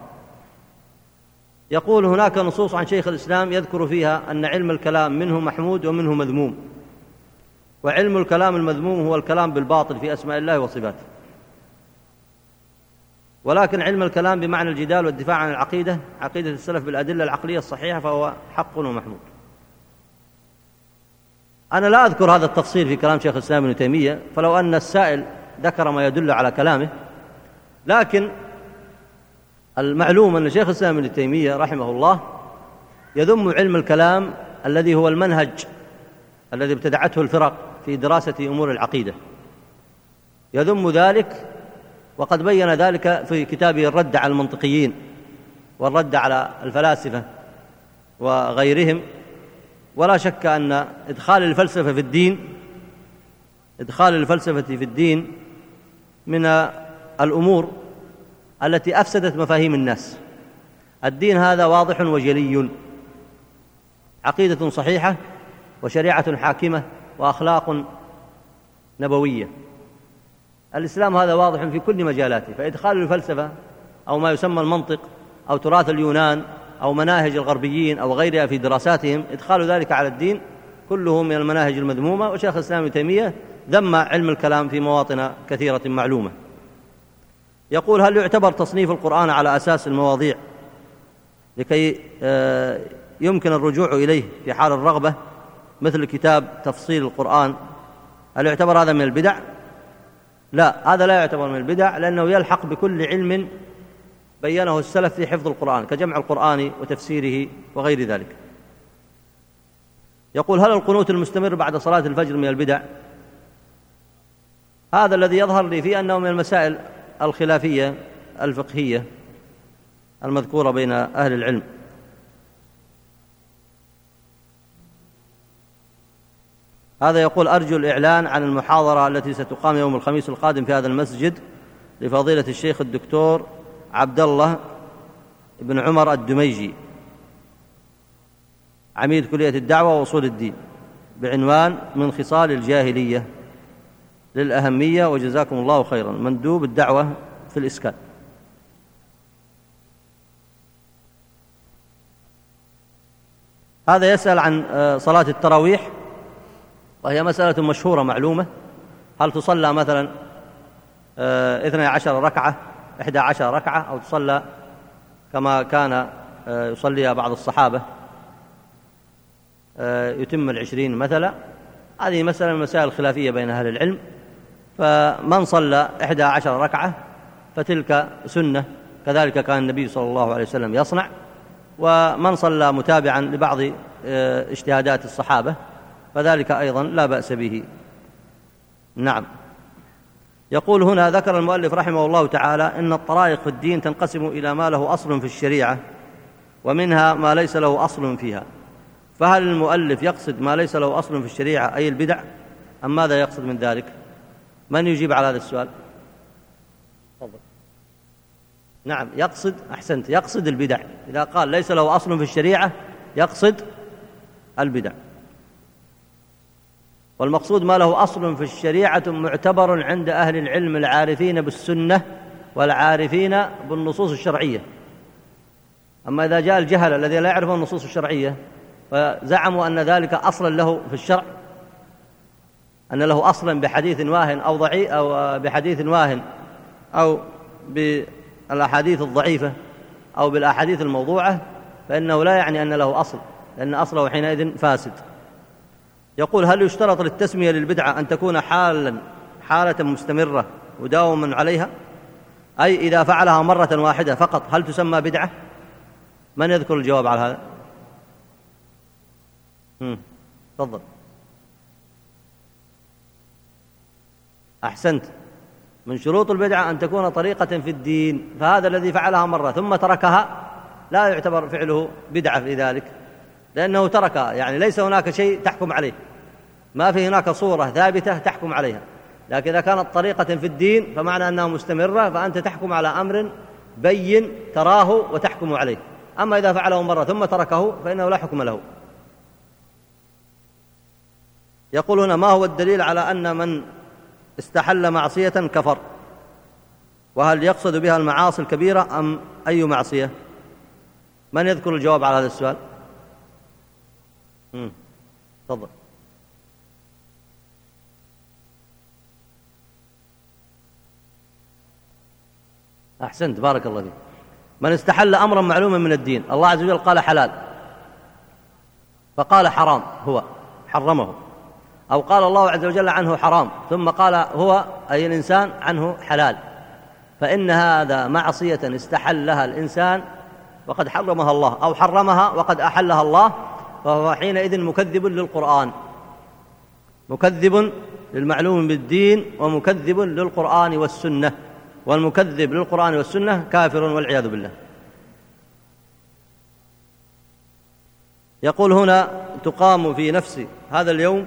يقول هناك نصوص عن شيخ الإسلام يذكر فيها أن علم الكلام منه محمود ومنه مذموم. وعلم الكلام المذموم هو الكلام بالباطل في أسماء الله وصفاته. ولكن علم الكلام بمعنى الجدال والدفاع عن العقيدة عقيدة السلف بالأدلة العقلية الصحيحة فهو حق ومحمود. أنا لا أذكر هذا التفصيل في كلام شيخ الإسلام ابن تيمية فلو أن السائل ذكر ما يدل على كلامه لكن المعلوم أن شيخ الإسلام ابن تيمية رحمه الله يذم علم الكلام الذي هو المنهج الذي ابتدعته الفرق في دراسة أمور العقيدة. يذم ذلك وقد بين ذلك في كتابه الرد على المنطقيين والرد على الفلاسفة وغيرهم. ولا شك أن إدخال الفلسفة في الدين إدخال الفلسفة في الدين من الأمور التي أفسدت مفاهيم الناس. الدين هذا واضح وجلي. عقيدة صحيحة وشريعة حاكمة وأخلاق نبوية. الإسلام هذا واضح في كل مجالاته فإدخال الفلسفة أو ما يسمى المنطق أو تراث اليونان أو مناهج الغربيين أو غيرها في دراساتهم إدخال ذلك على الدين كله من المناهج المذمومة وشيخ الإسلام ابن تيمية ذم علم الكلام في مواطن كثيرة معلومة يقول هل يعتبر تصنيف القرآن على أساس المواضيع لكي آه، يمكن الرجوع إليه في حال الرغبة مثل كتاب تفصيل القرآن هل يعتبر هذا من البدع؟ لا هذا لا يعتبر من البدع لأنه يلحق بكل علم بينه السلف في حفظ القرآن كجمع القرآن وتفسيره وغير ذلك. يقول هل القنوت المستمر بعد صلاة الفجر من البدع؟ هذا الذي يظهر لي فيه أنه من المسائل الخلافية الفقهية المذكورة بين أهل العلم. هذا يقول أرجو الإعلان عن المحاضرة التي ستقام يوم الخميس القادم في هذا المسجد لفضيلة الشيخ الدكتور عبد الله بن عمر الدميجي عميد كلية الدعوة وأصول الدين بعنوان من خصال الجاهلية للأهمية وجزاكم الله خيرا مندوب الدعوة في الإسكان. هذا يسأل عن آه، صلاة التراويح. وهي مسألة مشهورة معلومة. هل تصلى مثلا آه، اثني عشر ركعة إحدى عشر ركعة أو تصلى كما كان آه، يصليها بعض الصحابة آه، يتم العشرين مثلا؟ هذه مسألة من المسائل الخلافية بين أهل العلم. فمن صلى إحدى عشر ركعة فتلك سنة كذلك كان النبي صلى الله عليه وسلم يصنع. ومن صلى متابعا لبعض اجتهادات الصحابة فذلك أيضا لا بأس به. نعم. يقول هنا ذكر المؤلف رحمه الله تعالى إن الطرائق في الدين تنقسم إلى ما له أصل في الشريعة ومنها ما ليس له أصل فيها. فهل المؤلف يقصد ما ليس له أصل في الشريعة أي البدع؟ أم ماذا يقصد من ذلك؟ من يجيب على هذا السؤال؟ تفضل. نعم يقصد أحسنت يقصد البدع. إذا قال ليس له أصل في الشريعة يقصد البدع. والمقصود ما له أصل في الشريعة معتبر عند أهل العلم العارفين بالسنة والعارفين بالنصوص الشرعية. أما إذا جاء الجهل الذي لا يعرفون النصوص الشرعية فزعموا أن ذلك أصلا له في الشرع أن له أصلا بحديث واهن أو ضعيف أو بحديث واهن أو بالأحاديث الضعيفة أو بالأحاديث الموضوعة فإنه لا يعني أن له أصل لأن أصله حينئذ فاسد. يقول هل يشترط للتسمية للبدعة أن تكون حالا حالة مستمرة وداوما عليها؟ أي إذا فعلها مرة واحدة فقط هل تسمى بدعة؟ من يذكر الجواب على هذا؟ تفضل. أحسنت. من شروط البدعة أن تكون طريقة في الدين فهذا الذي فعلها مرة ثم تركها لا يعتبر فعله بدعة في ذلك لأنه تركها يعني ليس هناك شيء تحكم عليه. ما في هناك صورة ثابتة تحكم عليها. لكن إذا كانت طريقة في الدين فمعنى أنها مستمرة فأنت تحكم على أمر بين تراه وتحكم عليه. أما إذا فعله مرة ثم تركه فإنه لا حكم له. يقول هنا ما هو الدليل على أن من استحل معصية كفر؟ وهل يقصد بها المعاصي الكبيرة أم أي معصية؟ من يذكر الجواب على هذا السؤال؟ تفضل. أحسنت بارك الله فيك. من استحل أمرا معلوما من الدين الله عز وجل قال حلال. فقال حرام هو حرمه. أو قال الله عز وجل عنه حرام ثم قال هو أي الإنسان عنه حلال. فإن هذا معصية استحلها الإنسان وقد حرمها الله. أو حرمها وقد أحلها الله فهو حينئذ مكذب للقرآن. مكذب للمعلوم بالدين ومكذب للقرآن والسنة. والمكذب للقرآن والسنة كافر والعياذ بالله. يقول هنا تقام في نفس هذا اليوم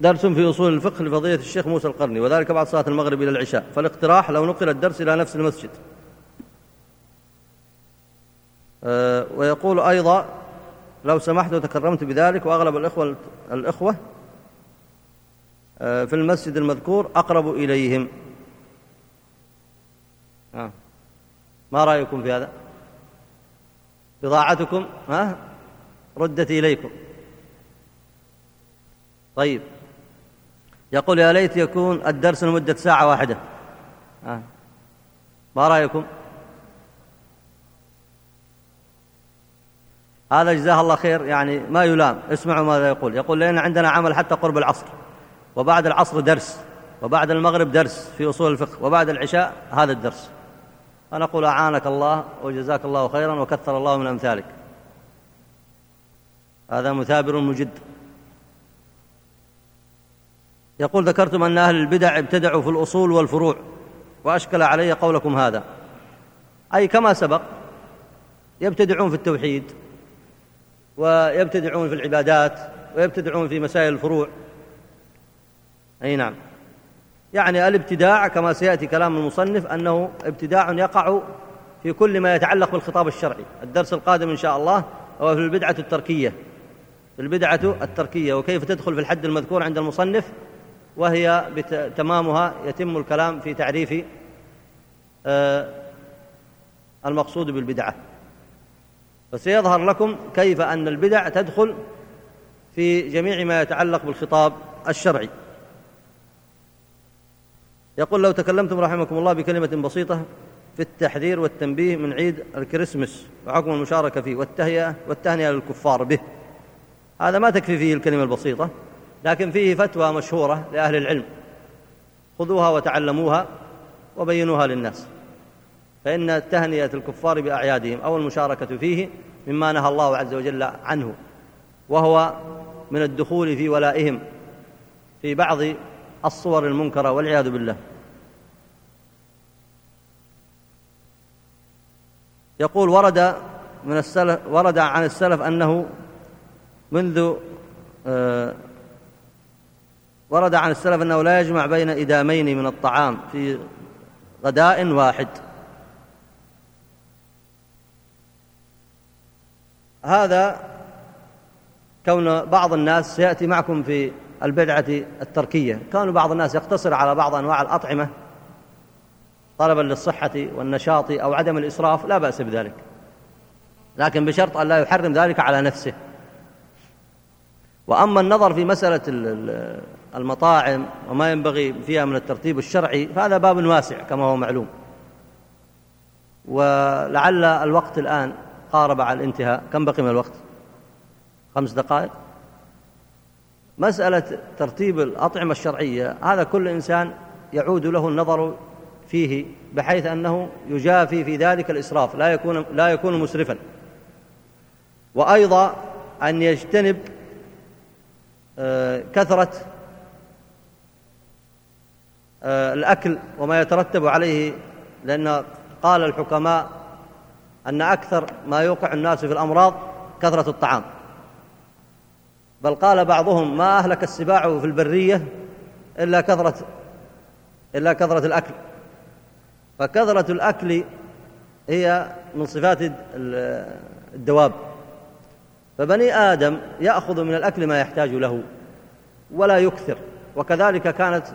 درس في أصول الفقه لفضيلة الشيخ موسى القرني وذلك بعد صلاة المغرب إلى العشاء. فالاقتراح لو نقل الدرس إلى نفس المسجد. أه ويقول أيضا لو سمحت وتكرمت بذلك وأغلب الإخوة, الإخوة أه في المسجد المذكور أقرب إليهم. ما رأيكم في هذا؟ بضاعتكم ها؟ ردت إليكم. طيب. يقول يا ليت يكون الدرس لمدة ساعة واحدة. آه. ما رأيكم؟ هذا جزاه الله خير يعني ما يلام. اسمعوا ماذا يقول. يقول لأن عندنا عمل حتى قرب العصر. وبعد العصر درس. وبعد المغرب درس في أصول الفقه. وبعد العشاء هذا الدرس. فنقول أعانك الله وجزاك الله خيرا وكثر الله من أمثالك. هذا مثابر مجد. يقول ذكرتم أن أهل البدع ابتدعوا في الأصول والفروع وأشكل علي قولكم هذا. أي كما سبق يبتدعون في التوحيد ويبتدعون في العبادات ويبتدعون في مسائل الفروع. أي نعم. يعني الابتداع كما سيأتي كلام المصنف أنه ابتداع يقع في كل ما يتعلق بالخطاب الشرعي. الدرس القادم إن شاء الله هو في البدعة التركية. البدعة التركية. وكيف تدخل في الحد المذكور عند المصنف؟ وهي تمامها يتم الكلام في تعريف آه، المقصود بالبدعة. فسيظهر لكم كيف أن البدع تدخل في جميع ما يتعلق بالخطاب الشرعي. يقول لو تكلمتم رحمكم الله بكلمة بسيطة في التحذير والتنبيه من عيد الكريسماس وحكم المشاركة فيه والتهيئة والتهنئة للكفار به. هذا ما تكفي فيه الكلمة البسيطة لكن فيه فتوى مشهورة لأهل العلم. خذوها وتعلموها وبينوها للناس. فإن تهنئة الكفار بأعيادهم أو المشاركة فيه مما نهى الله عز وجل عنه وهو من الدخول في ولائهم في بعض الصور المنكرة والعياذ بالله. يقول ورد من السلف ورد عن السلف أنه منذ آه ورد عن السلف أنه لا يجمع بين إدامين من الطعام في غداء واحد. هذا كون بعض الناس سيأتي معكم في البدعة التركية. كان بعض الناس يقتصر على بعض أنواع الأطعمة طلبا للصحة والنشاط أو عدم الإسراف لا بأس بذلك. لكن بشرط أن لا يحرم ذلك على نفسه. وأما النظر في مسألة المطاعم وما ينبغي فيها من الترتيب الشرعي فهذا باب واسع كما هو معلوم. ولعل الوقت الآن قارب على الانتهاء. كم بقي من الوقت؟ خمس دقائق؟ مسألة ترتيب الأطعمة الشرعية هذا كل إنسان يعود له النظر فيه بحيث أنه يجافي في ذلك الإسراف لا يكون, لا يكون مسرفا. وأيضا أن يجتنب آه، كثرة آه، الأكل وما يترتب عليه لأن قال الحكماء أن أكثر ما يوقع الناس في الأمراض كثرة الطعام. بل قال بعضهم ما أهلك السباع في البرية إلا كثرة إلا كثرة الأكل. فكثرة الأكل هي من صفات الدواب. فبني آدم يأخذ من الأكل ما يحتاج له ولا يكثر. وكذلك كانت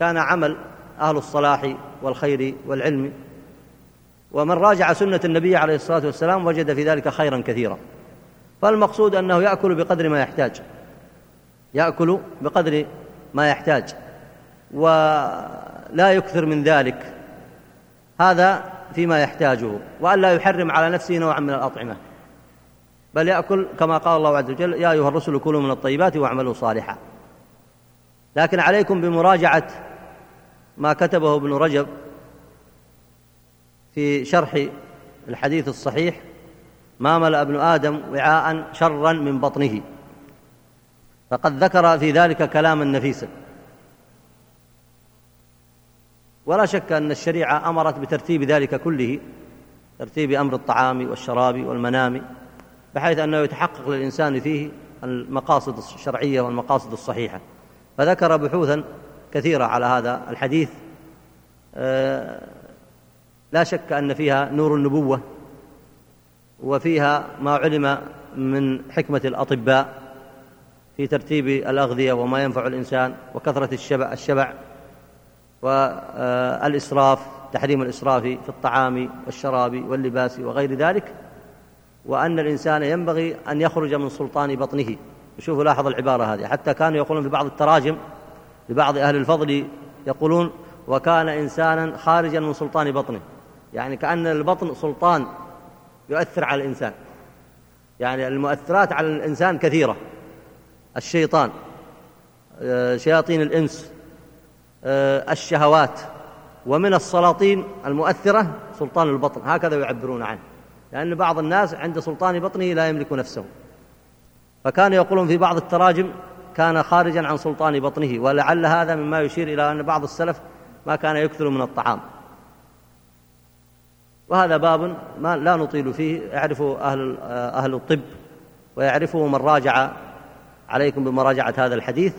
كان عمل أهل الصلاح والخير والعلم. ومن راجع سنة النبي عليه الصلاة والسلام وجد في ذلك خيرا كثيرا. فالمقصود أنه يأكل بقدر ما يحتاج. يأكل بقدر ما يحتاج. ولا يكثر من ذلك. هذا فيما يحتاجه. وألا يحرم على نفسه نوعا من الأطعمة. بل يأكل كما قال الله عز وجل يا أيها الرسل كلوا من الطيبات واعملوا صالحا. لكن عليكم بمراجعة ما كتبه ابن رجب في شرح الحديث الصحيح ما ملأ ابن آدم وعاء شرا من بطنه. فقد ذكر في ذلك كلاما نفيسا. ولا شك أن الشريعة أمرت بترتيب ذلك كله ترتيب أمر الطعام والشراب والمنام بحيث أنه يتحقق للإنسان فيه المقاصد الشرعية والمقاصد الصحيحة. فذكر بحوثا كثيرة على هذا الحديث. آه، لا شك أن فيها نور النبوة وفيها ما علم من حكمة الأطباء في ترتيب الأغذية وما ينفع الإنسان وكثرة الشبع, الشبع والإسراف تحريم الإسراف في الطعام والشراب واللباس وغير ذلك وأن الإنسان ينبغي أن يخرج من سلطان بطنه. شوفوا لاحظ العبارة هذه. حتى كانوا يقولون في بعض التراجم لبعض أهل الفضل يقولون وكان إنسانا خارجا من سلطان بطنه. يعني كأن البطن سلطان. يؤثر على الإنسان. يعني المؤثرات على الإنسان كثيرة. الشيطان آه، شياطين الإنس آه، الشهوات. ومن السلاطين المؤثرة سلطان البطن هكذا يعبرون عنه. لأن بعض الناس عند سلطان بطنه لا يملك نفسه. فكانوا يقولون في بعض التراجم كان خارجا عن سلطان بطنه ولعل هذا مما يشير إلى أن بعض السلف ما كان يكثر من الطعام. وهذا باب ما لا نطيل فيه يعرفه أهل, أهل الطب ويعرفه من راجع عليكم بمراجعة هذا الحديث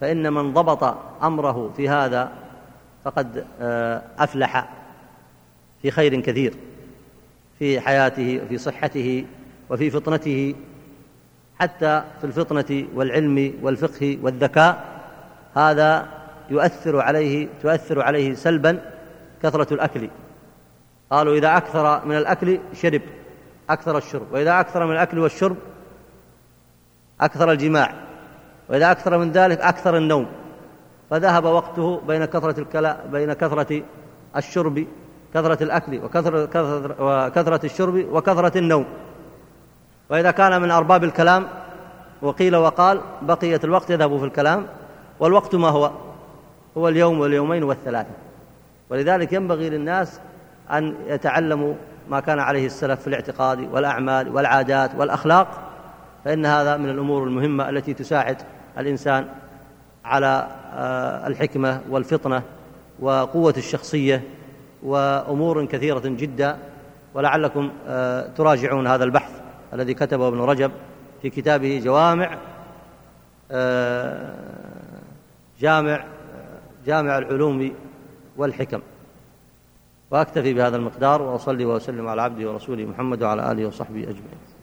فإن من ضبط أمره في هذا فقد آه، أفلح في خير كثير في حياته وفي صحته وفي فطنته حتى في الفطنة والعلم والفقه والذكاء هذا يؤثر عليه تؤثر عليه سلبا كثرة الأكل. قالوا إذا أكثر من الأكل شرب أكثر الشرب وإذا أكثر من الأكل والشرب أكثر الجماع وإذا أكثر من ذلك أكثر النوم. فذهب وقته بين كثرة الكلا بين كثرة الشرب كثرة الأكل وكثرة, كثرة, وكثرة الشرب وكثرة النوم. وإذا كان من أرباب الكلام وقيل وقال بقية الوقت يذهب في الكلام والوقت ما هو؟ هو اليوم واليومين والثلاثة. ولذلك ينبغي للناس أن يتعلموا ما كان عليه السلف في الاعتقاد والأعمال والعادات والأخلاق فإن هذا من الأمور المهمة التي تساعد الإنسان على آه، الحكمة والفطنة وقوة الشخصية وأمور كثيرة جدا. ولعلكم آه، تراجعون هذا البحث الذي كتبه ابن رجب في كتابه جوامع آه، جامع جامع العلوم والحكم. وأكتفي بهذا المقدار وأصلي وأسلم على عبده ورسوله محمد وعلى آله وصحبه أجمعين.